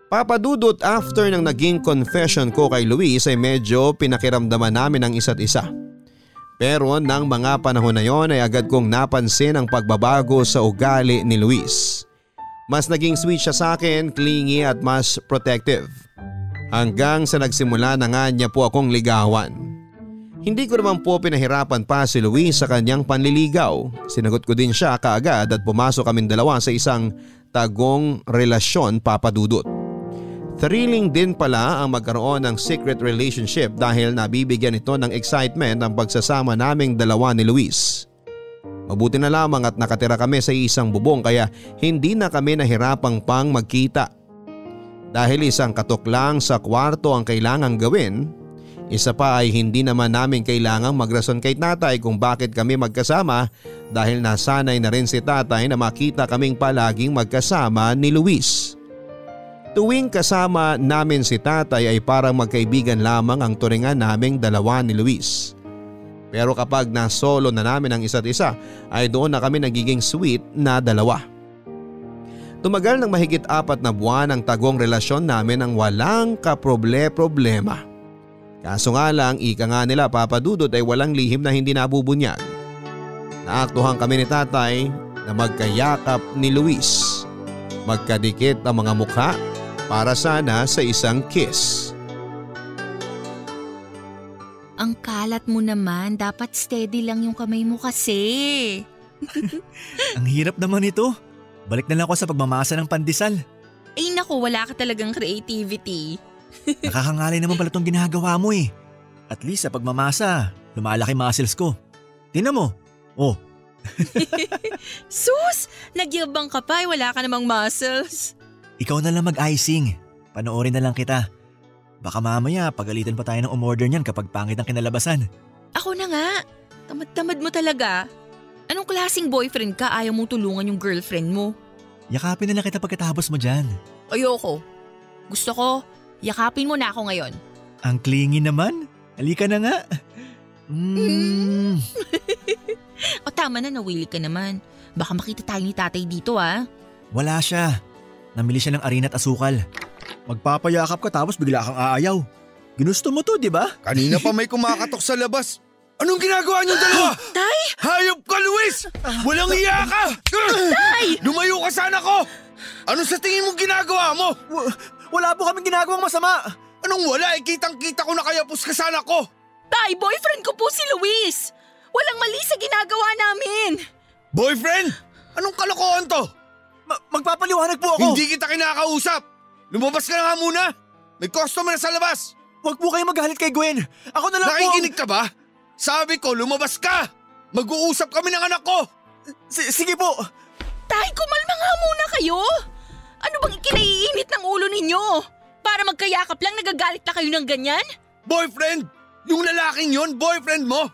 Papadudot after ng naging confession ko kay Luis ay medyo pinakiramdaman namin ang isa't isa. Pero nang mga panahon na yon ay agad kong napansin ang pagbabago sa ugali ni Luis. Mas naging sweet siya sa akin, clingy at mas protective. Hanggang sa nagsimula na nga niya po akong ligawan. Hindi ko naman po pinahirapan pa si Luis sa kanyang panliligaw. Sinagot ko din siya kaagad at pumasok kaming dalawa sa isang tagong relasyon papadudot. Thrilling din pala ang magkaroon ng secret relationship dahil nabibigyan ito ng excitement ang pagsasama naming dalawa ni Luis. Mabuti na lamang at nakatira kami sa isang bubong kaya hindi na kami nahirapang pang magkita. Dahil isang katok lang sa kwarto ang kailangang gawin, isa pa ay hindi naman namin kailangang magrason kay tatay kung bakit kami magkasama dahil nasanay na rin si tatay na makita kaming palaging magkasama ni Luis. Tuwing kasama namin si tatay ay parang magkaibigan lamang ang turingan naming dalawa ni Luis. Pero kapag nasolo na namin ang isa't isa ay doon na kami nagiging sweet na dalawa. Tumagal ng mahigit apat na buwan ang tagong relasyon namin ang walang kaproble-problema. Kaso nga lang ika nga nila papadudot ay walang lihim na hindi nabubunyag. Naaktuhan kami ni tatay na magkayakap ni Luis. Magkadikit ang mga mukha para sana sa isang kiss. Ang kalat mo naman, dapat steady lang yung kamay mo kasi. Ang hirap naman ito. Balik na lang ako sa pagmamasa ng pandesal. Ay naku, wala ka talagang creativity. Nakakangalay naman pala itong ginagawa mo eh. At least sa pagmamasa, lumalaki muscles ko. Tingnan mo. Oh, Sus! Nagyabang ka pa, eh, wala ka namang muscles. ikaw na lang mag-icing. Panoorin na lang kita. Baka mamaya pagalitan pa tayo ng umorder niyan kapag pangit ang kinalabasan. Ako na nga. Tamad-tamad mo talaga. Anong klaseng boyfriend ka ayaw mong tulungan yung girlfriend mo? Yakapin na lang kita pagkatapos mo dyan. Ayoko. Gusto ko, yakapin mo na ako ngayon. Ang clingy naman. Halika na nga. Mm. O tama na, nawili ka naman. Baka makita tayo ni tatay dito ah. Wala siya. Namili siya ng arena at asukal. Magpapayakap ka tapos bigla kang aayaw. Ginusto mo to, di ba? Kanina pa may kumakatok sa labas. Anong ginagawa niyong dalawa? Tay! Hayop ka, Luis! Walang iya ka! Tay! Lumayo ka sana ko! Ano sa tingin mo ginagawa mo? W- wala po kaming ginagawang masama. Anong wala? Eh, kitang-kita ko na kaya puskasan ako! Tay, boyfriend ko po si Luis! Walang mali sa ginagawa namin! Boyfriend? Anong kalokohan to? Ma- magpapaliwanag po ako. Hindi kita kinakausap! Lumabas ka na nga muna! May customer na sa labas! Huwag po kayo magalit kay Gwen. Ako na lang Nakikinig ka ba? Sabi ko, lumabas ka! Mag-uusap kami ng anak ko! S- sige po. Tay, kumalma nga muna kayo! Ano bang ikinaiinit ng ulo ninyo? Para magkayakap lang nagagalit na kayo ng ganyan? Boyfriend! Yung lalaking yon, boyfriend mo!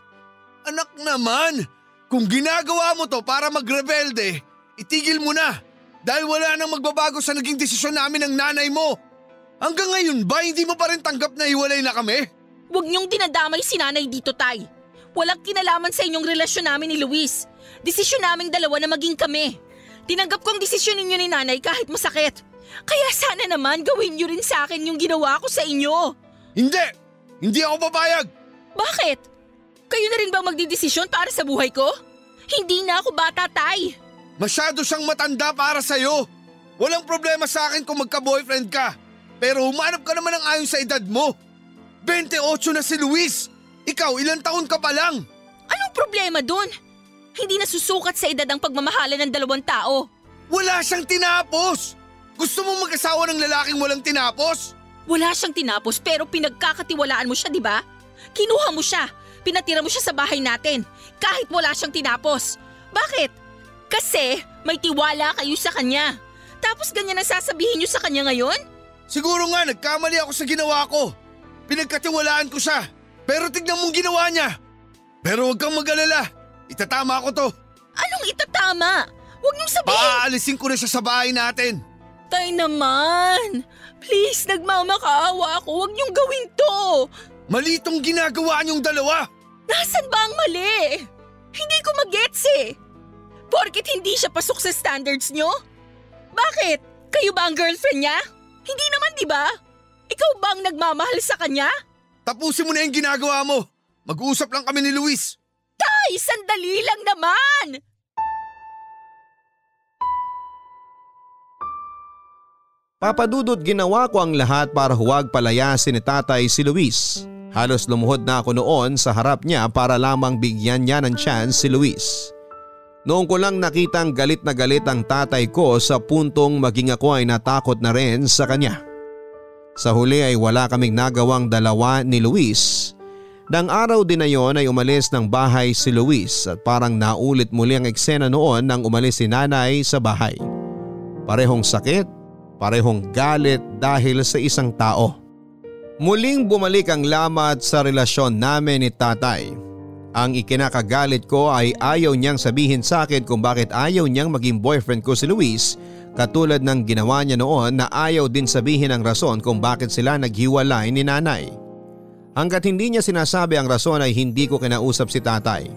Anak naman! Kung ginagawa mo to para magrebelde, itigil mo na! Dahil wala nang magbabago sa naging desisyon namin ng nanay mo! Hanggang ngayon ba hindi mo pa rin tanggap na hiwalay na kami? Huwag niyong dinadamay si nanay dito, Tay. Walang kinalaman sa inyong relasyon namin ni Luis. Desisyon naming dalawa na maging kami. Tinanggap ko ang desisyon ninyo ni nanay kahit masakit. Kaya sana naman gawin niyo rin sa akin yung ginawa ko sa inyo. Hindi! Hindi ako papayag! Bakit? Kayo na rin ba magdidesisyon para sa buhay ko? Hindi na ako bata, Tay. Masyado siyang matanda para sa'yo. Walang problema sa akin kung magka-boyfriend ka. Pero humanap ka naman ng ayon sa edad mo. 28 na si Luis. Ikaw, ilang taon ka pa lang? Anong problema dun? Hindi nasusukat sa edad ang pagmamahalan ng dalawang tao. Wala siyang tinapos. Gusto mo mag-asawa ng lalaking walang tinapos? Wala siyang tinapos pero pinagkakatiwalaan mo siya, di ba? Kinuha mo siya. Pinatira mo siya sa bahay natin. Kahit wala siyang tinapos. Bakit? Kasi may tiwala kayo sa kanya. Tapos ganyan ang sasabihin niyo sa kanya ngayon? Siguro nga nagkamali ako sa ginawa ko. Pinagkatiwalaan ko siya. Pero tignan mong ginawa niya. Pero huwag kang mag-alala. Itatama ko to. Anong itatama? Huwag niyong sabihin. Paaalisin ko na siya sa bahay natin. Tay naman. Please, nagmamakaawa ako. Huwag niyong gawin to. Mali tong ginagawa niyong dalawa. Nasaan ba ang mali? Hindi ko magets eh. Porkit hindi siya pasok sa standards niyo? Bakit? Kayo ba ang girlfriend niya? Hindi naman, di ba? Ikaw ba ang nagmamahal sa kanya? Tapusin mo na yung ginagawa mo. Mag-uusap lang kami ni Luis. Tay, sandali lang naman! Papadudot ginawa ko ang lahat para huwag palayasin ni tatay si Luis. Halos lumuhod na ako noon sa harap niya para lamang bigyan niya ng chance si Luis. Noong ko lang nakitang galit na galit ang tatay ko sa puntong maging ako ay natakot na rin sa kanya. Sa huli ay wala kaming nagawang dalawa ni Luis. Nang araw din na yon ay umalis ng bahay si Luis at parang naulit muli ang eksena noon nang umalis si nanay sa bahay. Parehong sakit, parehong galit dahil sa isang tao. Muling bumalik ang lamat sa relasyon namin ni tatay. Ang ikinakagalit ko ay ayaw niyang sabihin sa akin kung bakit ayaw niyang maging boyfriend ko si Luis katulad ng ginawa niya noon na ayaw din sabihin ang rason kung bakit sila naghiwalay ni nanay. Hanggat hindi niya sinasabi ang rason ay hindi ko kinausap si tatay.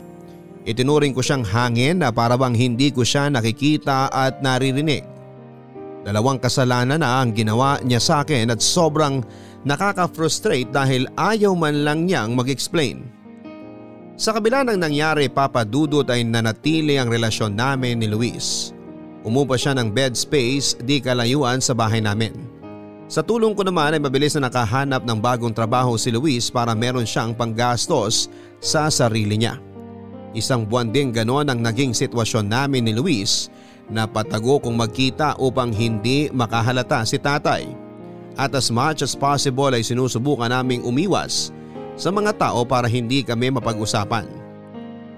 Itinuring ko siyang hangin na para bang hindi ko siya nakikita at naririnig. Dalawang kasalanan na ang ginawa niya sa akin at sobrang nakaka-frustrate dahil ayaw man lang niyang mag-explain. Sa kabila ng nangyari papadudot ay nanatili ang relasyon namin ni Luis. Umupa siya ng bed space di kalayuan sa bahay namin. Sa tulong ko naman ay mabilis na nakahanap ng bagong trabaho si Luis para meron siyang panggastos sa sarili niya. Isang buwan din ganon ang naging sitwasyon namin ni Luis na patago kung magkita upang hindi makahalata si tatay. At as much as possible ay sinusubukan naming umiwas sa mga tao para hindi kami mapag-usapan.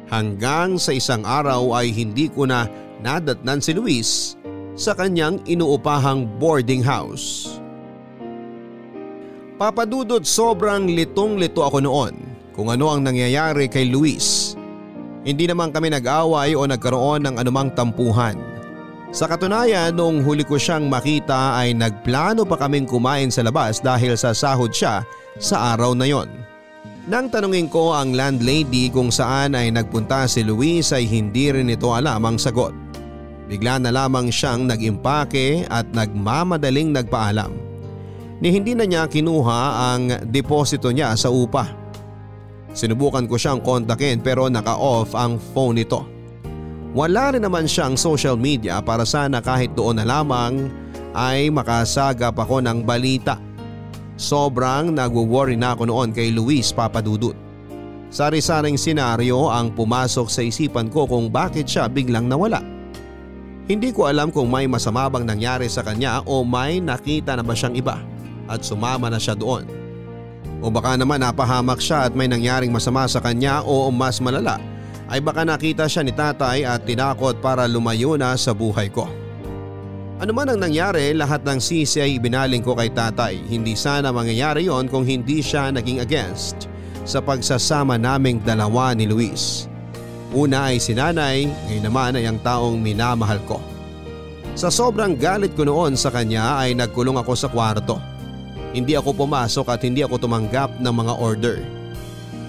Hanggang sa isang araw ay hindi ko na nadatnan si Luis sa kanyang inuupahang boarding house. Papadudot sobrang litong-lito ako noon kung ano ang nangyayari kay Luis. Hindi naman kami nag-away o nagkaroon ng anumang tampuhan. Sa katunayan, noong huli ko siyang makita ay nagplano pa kaming kumain sa labas dahil sa sahod siya sa araw na yon. Nang tanungin ko ang landlady kung saan ay nagpunta si Luis ay hindi rin ito alam ang sagot. Bigla na lamang siyang nag-impake at nagmamadaling nagpaalam. Ni hindi na niya kinuha ang deposito niya sa upa. Sinubukan ko siyang kontakin pero naka-off ang phone nito. Wala rin naman siyang social media para sana kahit doon na lamang ay makasagap ako ng balita. Sobrang nagwo-worry na ako noon kay Luis Papadudut. Sari-saring senaryo ang pumasok sa isipan ko kung bakit siya biglang nawala. Hindi ko alam kung may masama bang nangyari sa kanya o may nakita na ba siyang iba at sumama na siya doon. O baka naman napahamak siya at may nangyaring masama sa kanya o mas malala ay baka nakita siya ni tatay at tinakot para lumayo na sa buhay ko. Ano man ang nangyari, lahat ng sisi ay ibinaling ko kay tatay. Hindi sana mangyayari yon kung hindi siya naging against sa pagsasama naming dalawa ni Luis. Una ay si nanay, ngayon naman ay ang taong minamahal ko. Sa sobrang galit ko noon sa kanya ay nagkulong ako sa kwarto. Hindi ako pumasok at hindi ako tumanggap ng mga order.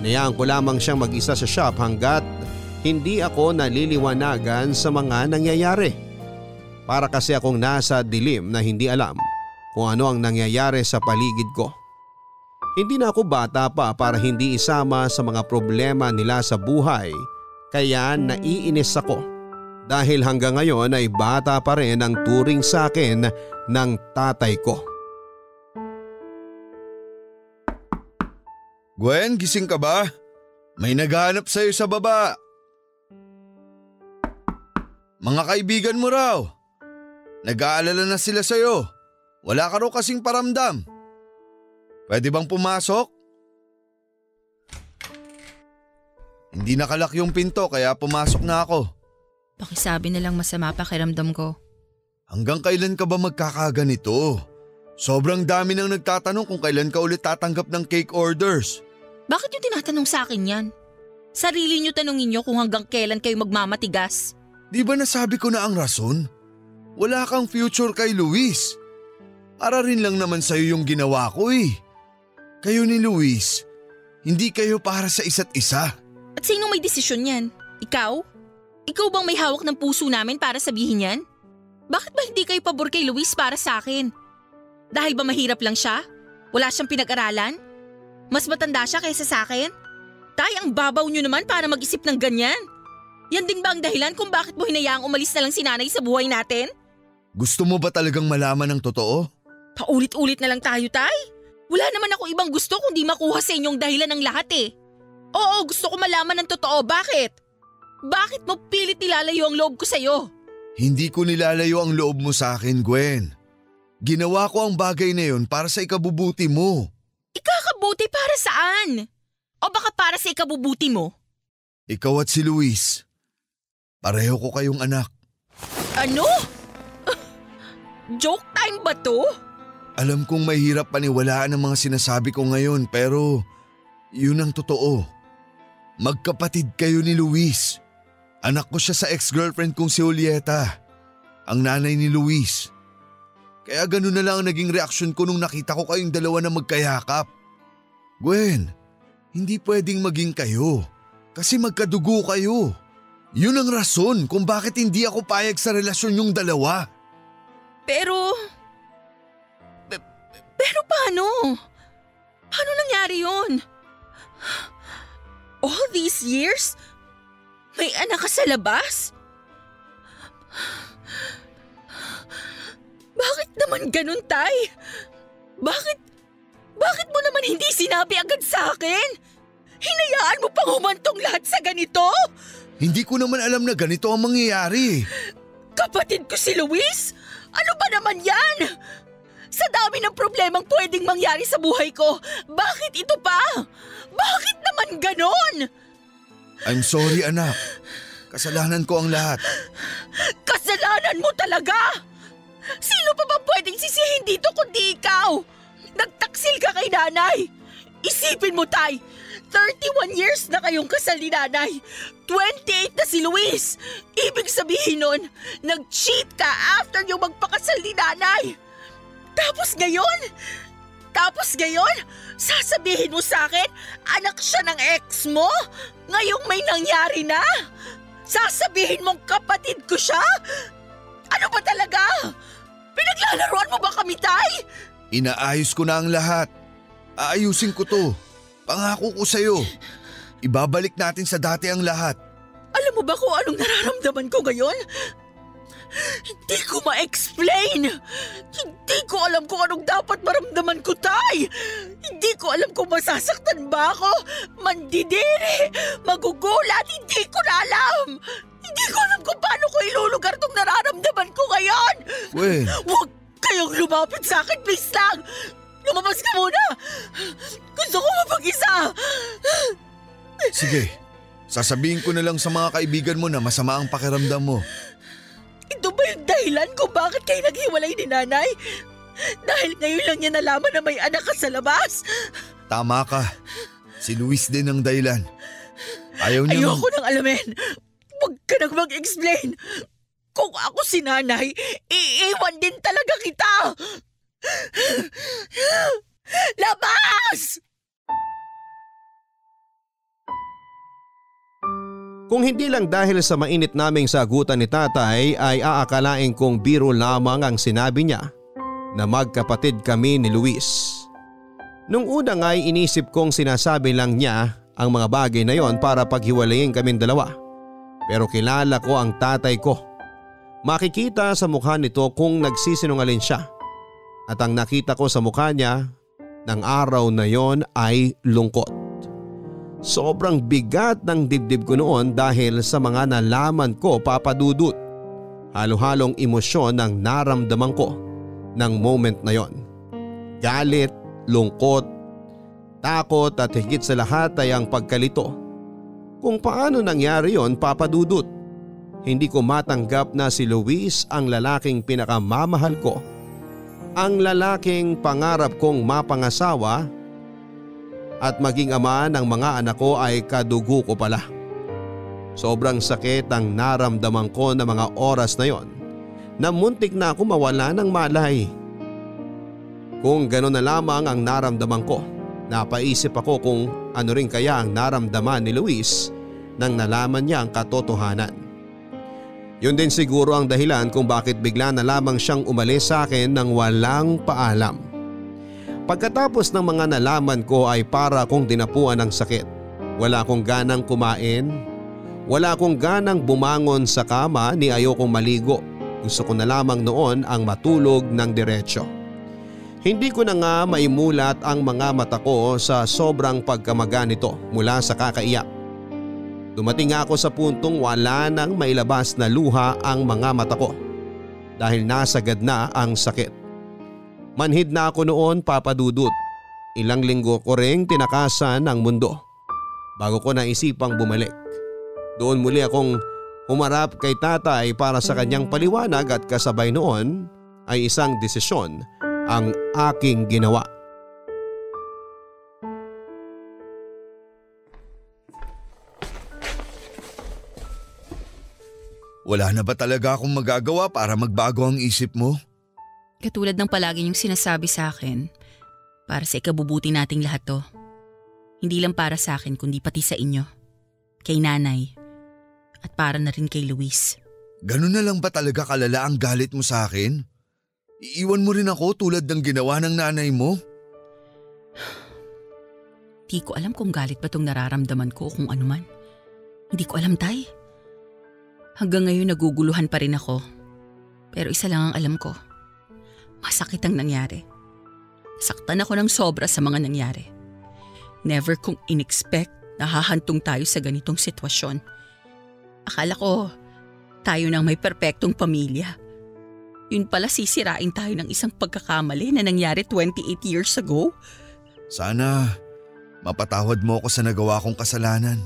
Nayaan ko lamang siyang mag-isa sa shop hanggat hindi ako naliliwanagan sa mga nangyayari. Para kasi akong nasa dilim na hindi alam kung ano ang nangyayari sa paligid ko. Hindi na ako bata pa para hindi isama sa mga problema nila sa buhay kaya naiinis ako. Dahil hanggang ngayon ay bata pa rin ang turing sa akin ng tatay ko. Gwen, gising ka ba? May naghahanap sa'yo sa baba. Mga kaibigan mo raw. Nag-aalala na sila sa'yo. Wala ka raw kasing paramdam. Pwede bang pumasok? Hindi nakalak yung pinto kaya pumasok na ako. Pakisabi na lang masama pakiramdam ko. Hanggang kailan ka ba magkakaganito? Sobrang dami nang nagtatanong kung kailan ka ulit tatanggap ng cake orders. Bakit yung tinatanong sa akin yan? Sarili niyo tanongin niyo kung hanggang kailan kayo magmamatigas. Di ba nasabi ko na ang rason? Wala kang future kay Luis. Para rin lang naman sa'yo yung ginawa ko eh. Kayo ni Luis, hindi kayo para sa isa't isa. At sino may desisyon yan? Ikaw? Ikaw bang may hawak ng puso namin para sabihin yan? Bakit ba hindi kayo pabor kay Luis para sa akin? Dahil ba mahirap lang siya? Wala siyang pinag-aralan? Mas matanda siya kaysa sa akin? Tay, ang babaw niyo naman para mag-isip ng ganyan. Yan din ba ang dahilan kung bakit mo hinayaang umalis na lang si nanay sa buhay natin? Gusto mo ba talagang malaman ng totoo? Paulit-ulit na lang tayo, Tay. Wala naman ako ibang gusto kundi makuha sa inyong dahilan ng lahat eh. Oo, gusto ko malaman ng totoo. Bakit? Bakit mo pilit nilalayo ang loob ko sa'yo? Hindi ko nilalayo ang loob mo sa akin, Gwen. Ginawa ko ang bagay na yon para sa ikabubuti mo. Ikakabuti para saan? O baka para sa ikabubuti mo? Ikaw at si Luis. Pareho ko kayong anak. Ano? Joke time ba to? Alam kong mahirap paniwalaan ang mga sinasabi ko ngayon pero yun ang totoo. Magkapatid kayo ni Luis. Anak ko siya sa ex-girlfriend kong si Julieta. Ang nanay ni Luis. Kaya ganun na lang ang naging reaksyon ko nung nakita ko kayong dalawa na magkayakap. Gwen, hindi pwedeng maging kayo. Kasi magkadugo kayo. Yun ang rason kung bakit hindi ako payag sa relasyon yung dalawa. Pero... Pe- Pero paano? Paano nangyari yun? All these years? May anak ka sa labas? Bakit naman ganun, Tay? Bakit? Bakit mo naman hindi sinabi agad sa akin? Hinayaan mo pang humantong lahat sa ganito? Hindi ko naman alam na ganito ang mangyayari. Kapatid ko si Luis? Ano ba naman yan? Sa dami ng problemang pwedeng mangyari sa buhay ko, bakit ito pa? Bakit naman ganon? I'm sorry anak. Kasalanan ko ang lahat. Kasalanan mo talaga! Sino pa ba pwedeng sisihin dito kundi ikaw? Nagtaksil ka kay nanay! Isipin mo, Tay! 31 years na kayong kasal ni nanay. 28 na si Luis. Ibig sabihin nun, nag-cheat ka after yung magpakasal ni nanay. Tapos ngayon, tapos ngayon, sasabihin mo sa akin, anak siya ng ex mo? Ngayong may nangyari na? Sasabihin mong kapatid ko siya? Ano ba talaga? Pinaglalaroan mo ba kami, Tay? Inaayos ko na ang lahat. Aayusin ko to. Pangako ko sa'yo. Ibabalik natin sa dati ang lahat. Alam mo ba kung anong nararamdaman ko ngayon? Hindi ko ma-explain. Hindi ko alam kung anong dapat maramdaman ko, Tay. Hindi ko alam kung masasaktan ba ako, mandidiri, magugulat. Hindi ko na alam. Hindi ko alam kung paano ko ilulugar tong nararamdaman ko ngayon. Gwen, Huwag kayong lumapit sa akin, please lang. Lumabas ka muna. Gusto ko mapag-isa. sige. Sasabihin ko na lang sa mga kaibigan mo na masama ang pakiramdam mo. Ito ba yung dahilan kung bakit kayo naghiwalay ni nanay? Dahil ngayon lang niya nalaman na may anak ka sa labas? Tama ka. Si Luis din ang dahilan. Ayaw niya Ayoko nang alamin. Huwag ka nang mag-explain. Kung ako si nanay, iiwan din talaga kita. Labas! Kung hindi lang dahil sa mainit naming sagutan ni tatay ay aakalain kong biro lamang ang sinabi niya na magkapatid kami ni Luis. Nung una nga ay inisip kong sinasabi lang niya ang mga bagay na yon para paghiwalayin kaming dalawa. Pero kilala ko ang tatay ko. Makikita sa mukha nito kung nagsisinungalin siya. At ang nakita ko sa mukha niya ng araw na yon ay lungkot. Sobrang bigat ng dibdib ko noon dahil sa mga nalaman ko papadudot. Halo-halong emosyon ang naramdaman ko ng moment na yon. Galit, lungkot, takot at higit sa lahat ay ang pagkalito. Kung paano nangyari yon papadudot. Hindi ko matanggap na si Luis ang lalaking pinakamamahal ko. Ang lalaking pangarap kong mapangasawa at maging ama ng mga anak ko ay kadugo ko pala. Sobrang sakit ang naramdaman ko na mga oras na yon na muntik na ako mawala ng malay. Kung gano'n na lamang ang naramdaman ko, napaisip ako kung ano rin kaya ang naramdaman ni Luis nang nalaman niya ang katotohanan. Yun din siguro ang dahilan kung bakit bigla na lamang siyang umalis sa akin nang walang paalam. Pagkatapos ng mga nalaman ko ay para akong dinapuan ng sakit. Wala akong ganang kumain. Wala akong ganang bumangon sa kama ni ayokong maligo. Gusto ko na lamang noon ang matulog ng diretsyo. Hindi ko na nga maimulat ang mga mata ko sa sobrang pagkamaga nito mula sa kakaiyak. Dumating ako sa puntong wala nang mailabas na luha ang mga mata ko dahil nasagad na ang sakit. Manhid na ako noon papadudot. Ilang linggo ko ring tinakasan ang mundo bago ko naisipang bumalik. Doon muli akong humarap kay tatay para sa kanyang paliwanag at kasabay noon ay isang desisyon ang aking ginawa. Wala na ba talaga akong magagawa para magbago ang isip mo? Katulad ng palagi niyong sinasabi sa akin, para sa ikabubuti nating lahat to. Hindi lang para sa akin kundi pati sa inyo. Kay nanay. At para na rin kay Luis. Ganun na lang ba talaga kalala ang galit mo sa akin? Iiwan mo rin ako tulad ng ginawa ng nanay mo? Di ko alam kung galit ba tong nararamdaman ko o kung ano man. Hindi ko alam, Tay. Hanggang ngayon naguguluhan pa rin ako. Pero isa lang ang alam ko. Masakit ang nangyari. Saktan ako ng sobra sa mga nangyari. Never kong inexpect na hahantong tayo sa ganitong sitwasyon. Akala ko tayo nang may perpektong pamilya. Yun pala sisirain tayo ng isang pagkakamali na nangyari 28 years ago? Sana mapatawad mo ako sa nagawa kong kasalanan.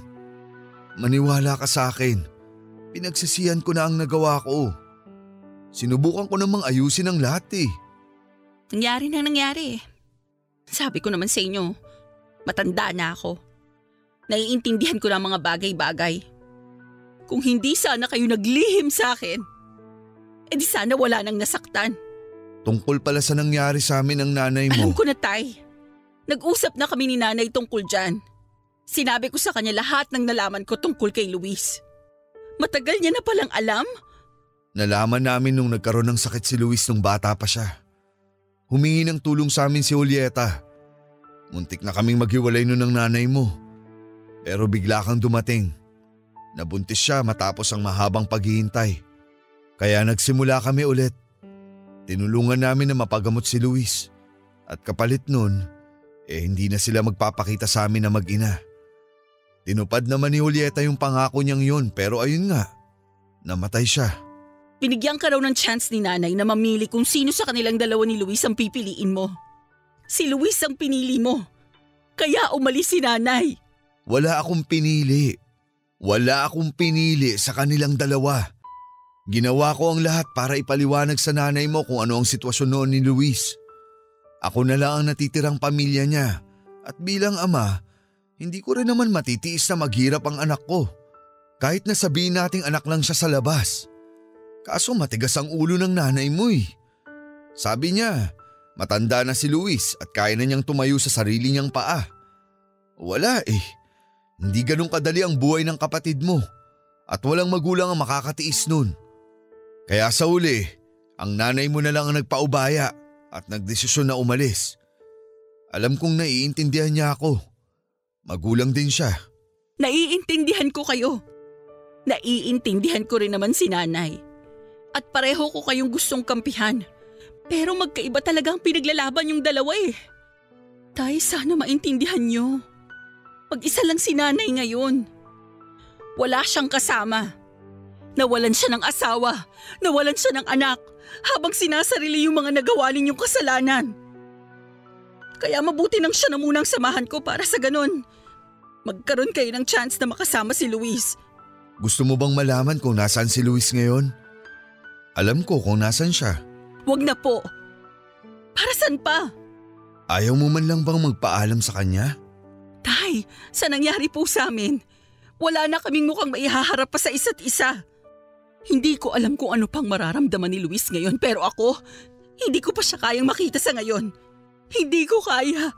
Maniwala ka sa akin. Pinagsisihan ko na ang nagawa ko. Sinubukan ko namang ayusin ang lahat eh. Nangyari na nangyari. Sabi ko naman sa inyo, matanda na ako. Naiintindihan ko na ang mga bagay-bagay. Kung hindi sana kayo naglihim sa akin, edi sana wala nang nasaktan. Tungkol pala sa nangyari sa amin ng nanay mo. Alam ko na tay. Nag-usap na kami ni nanay tungkol dyan. Sinabi ko sa kanya lahat ng nalaman ko tungkol kay Luis. Matagal niya na palang alam? Nalaman namin nung nagkaroon ng sakit si Luis nung bata pa siya. Humingi ng tulong sa amin si Julieta. Muntik na kaming maghiwalay nun ng nanay mo. Pero bigla kang dumating. Nabuntis siya matapos ang mahabang paghihintay. Kaya nagsimula kami ulit. Tinulungan namin na mapagamot si Luis. At kapalit nun, eh hindi na sila magpapakita sa amin na mag-ina. Tinupad naman ni Julieta yung pangako niyang yun pero ayun nga, namatay siya. Binigyan ka raw ng chance ni nanay na mamili kung sino sa kanilang dalawa ni Luis ang pipiliin mo. Si Luis ang pinili mo. Kaya umalis si nanay. Wala akong pinili. Wala akong pinili sa kanilang dalawa. Ginawa ko ang lahat para ipaliwanag sa nanay mo kung ano ang sitwasyon noon ni Luis. Ako na lang ang natitirang pamilya niya at bilang ama, hindi ko rin naman matitiis na maghirap ang anak ko. Kahit na sabihin nating anak lang siya sa labas. Kaso matigas ang ulo ng nanay mo eh. Sabi niya, matanda na si Luis at kaya na niyang tumayo sa sarili niyang paa. Wala eh. Hindi ganun kadali ang buhay ng kapatid mo at walang magulang ang makakatiis nun. Kaya sa uli, ang nanay mo na lang ang nagpaubaya at nagdesisyon na umalis. Alam kong naiintindihan niya ako. Magulang din siya. Naiintindihan ko kayo. Naiintindihan ko rin naman si nanay. At pareho ko kayong gustong kampihan. Pero magkaiba talaga ang pinaglalaban yung dalawa eh. Tay, sana maintindihan nyo. Mag-isa lang si nanay ngayon. Wala siyang kasama. Nawalan siya ng asawa. Nawalan siya ng anak. Habang sinasarili yung mga nagawa ninyong kasalanan. Kaya mabuti nang siya na munang samahan ko para sa ganun. Magkaroon kayo ng chance na makasama si Luis. Gusto mo bang malaman kung nasaan si Luis ngayon? Alam ko kung nasan siya. Huwag na po. Para saan pa? Ayaw mo man lang bang magpaalam sa kanya? Tay, sa nangyari po sa amin, wala na kaming mukhang maihaharap pa sa isa't isa. Hindi ko alam kung ano pang mararamdaman ni Luis ngayon pero ako, hindi ko pa siya kayang makita sa ngayon. Hindi ko kaya.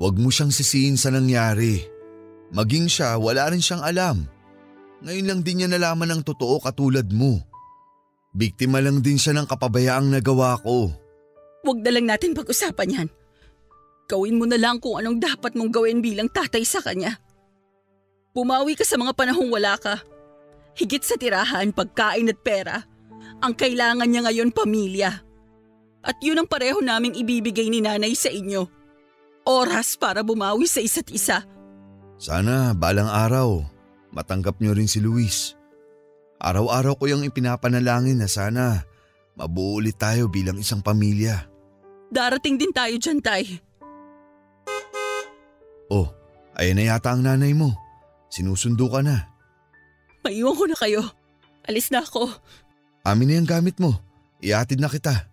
Huwag mo siyang sisihin sa nangyari. Maging siya, wala rin siyang alam. Ngayon lang din niya nalaman ang totoo katulad mo. Biktima lang din siya ng kapabayaang nagawa ko. Huwag na lang natin pag-usapan yan. Gawin mo na lang kung anong dapat mong gawin bilang tatay sa kanya. Bumawi ka sa mga panahong wala ka. Higit sa tirahan, pagkain at pera. Ang kailangan niya ngayon pamilya. At yun ang pareho naming ibibigay ni nanay sa inyo. Oras para bumawi sa isa't isa. Sana balang araw, matanggap niyo rin si Luis. Araw-araw ko yung ipinapanalangin na sana mabuo ulit tayo bilang isang pamilya. Darating din tayo dyan, Tay. Oh, ayan na yata ang nanay mo. Sinusundo ka na. Maiwan ko na kayo. Alis na ako. Amin na yung gamit mo. Iatid na kita.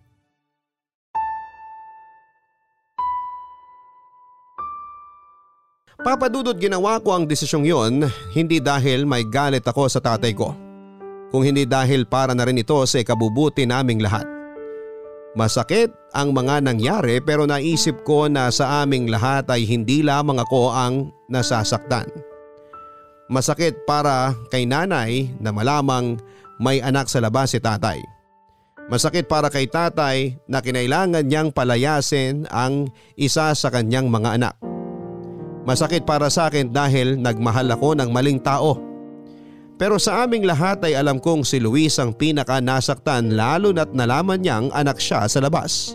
Papadudod ginawa ko ang desisyong yon hindi dahil may galit ako sa tatay ko. Kung hindi dahil para na rin ito sa ikabubuti naming lahat. Masakit ang mga nangyari pero naisip ko na sa aming lahat ay hindi lamang ako ang nasasaktan. Masakit para kay nanay na malamang may anak sa labas si tatay. Masakit para kay tatay na kinailangan niyang palayasin ang isa sa kanyang mga anak. Masakit para sa akin dahil nagmahal ako ng maling tao. Pero sa aming lahat ay alam kong si Luis ang pinaka nasaktan lalo na't nalaman niyang anak siya sa labas.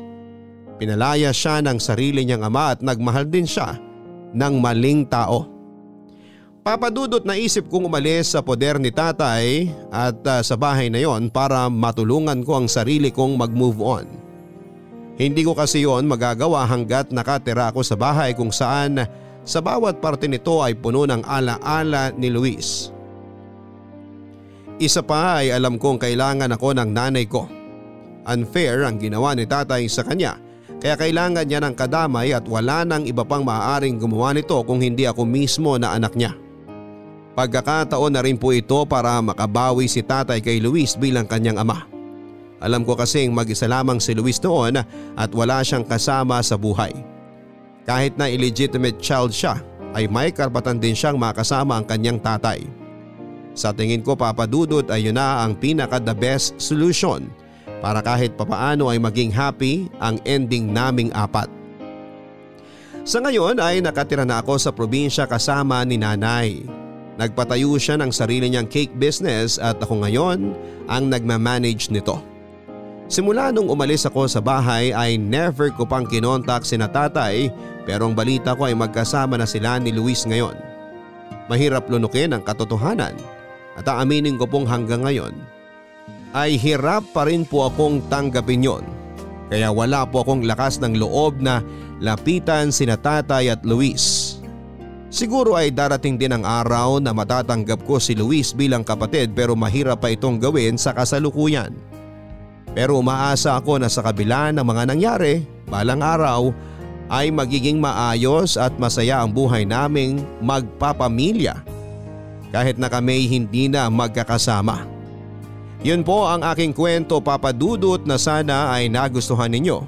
Pinalaya siya ng sarili niyang ama at nagmahal din siya ng maling tao. Papadudot na isip kong umalis sa poder ni tatay at uh, sa bahay na yon para matulungan ko ang sarili kong mag-move on. Hindi ko kasi yon magagawa hanggat nakatira ako sa bahay kung saan sa bawat parte nito ay puno ng alaala ni Luis. Isa pa ay alam kong kailangan ako ng nanay ko. Unfair ang ginawa ni tatay sa kanya kaya kailangan niya ng kadamay at wala nang iba pang maaaring gumawa nito kung hindi ako mismo na anak niya. Pagkakataon na rin po ito para makabawi si tatay kay Luis bilang kanyang ama. Alam ko kasing mag-isa lamang si Luis noon at wala siyang kasama sa buhay. Kahit na illegitimate child siya ay may karapatan din siyang makasama ang kanyang tatay. Sa tingin ko papadudot ay yun na ang pinaka the best solution para kahit papaano ay maging happy ang ending naming apat. Sa ngayon ay nakatira na ako sa probinsya kasama ni nanay. Nagpatayo siya ng sarili niyang cake business at ako ngayon ang nagmamanage nito. Simula nung umalis ako sa bahay ay never ko pang kinontak si tatay pero ang balita ko ay magkasama na sila ni Luis ngayon. Mahirap lunukin ang katotohanan at aaminin ko pong hanggang ngayon ay hirap pa rin po akong tanggapin yon. Kaya wala po akong lakas ng loob na lapitan sina tatay at Luis. Siguro ay darating din ang araw na matatanggap ko si Luis bilang kapatid pero mahirap pa itong gawin sa kasalukuyan. Pero umaasa ako na sa kabila ng mga nangyari, balang araw ay magiging maayos at masaya ang buhay naming magpapamilya kahit na kami hindi na magkakasama. Yun po ang aking kwento papadudot na sana ay nagustuhan ninyo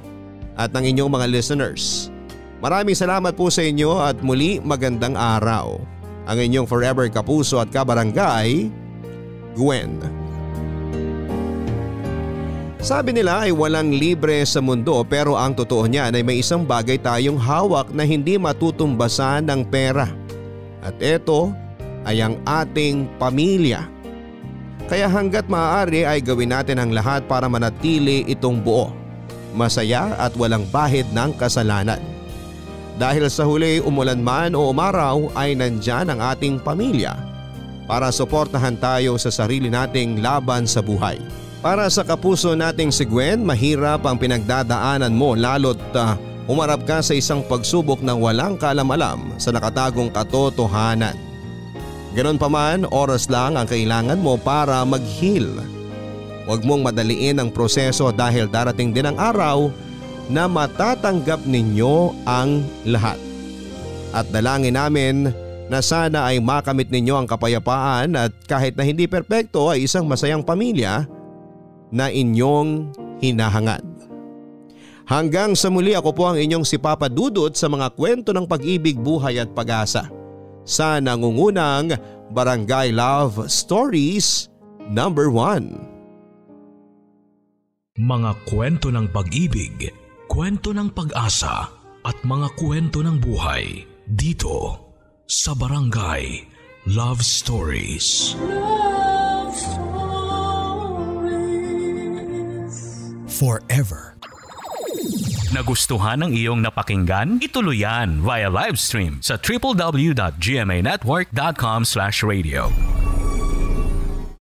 at ng inyong mga listeners. Maraming salamat po sa inyo at muli magandang araw. Ang inyong forever kapuso at kabarangay, Gwen. Sabi nila ay walang libre sa mundo pero ang totoo niyan ay may isang bagay tayong hawak na hindi matutumbasan ng pera. At ito ay ang ating pamilya. Kaya hanggat maaari ay gawin natin ang lahat para manatili itong buo. Masaya at walang bahid ng kasalanan. Dahil sa huli umulan man o umaraw ay nandyan ang ating pamilya para suportahan tayo sa sarili nating laban sa buhay. Para sa kapuso nating si Gwen, mahirap ang pinagdadaanan mo lalo't uh, umarap ka sa isang pagsubok ng walang kalam-alam sa nakatagong katotohanan. Ganon pa man, oras lang ang kailangan mo para mag-heal. Huwag mong madaliin ang proseso dahil darating din ang araw na matatanggap ninyo ang lahat. At dalangin namin na sana ay makamit ninyo ang kapayapaan at kahit na hindi perpekto ay isang masayang pamilya na inyong hinahangad. Hanggang sa muli ako po ang inyong si Papa Dudut sa mga kwento ng pag-ibig, buhay at pag-asa. Sa nangungunang Barangay Love Stories number 1. Mga kwento ng pag-ibig, kwento ng pag-asa at mga kwento ng buhay dito sa Barangay Love Stories. Love Stories. Forever. Nagustuhan ng iyong napakinggan? Ituloy yan via live stream sa www.gmanetwork.com/radio.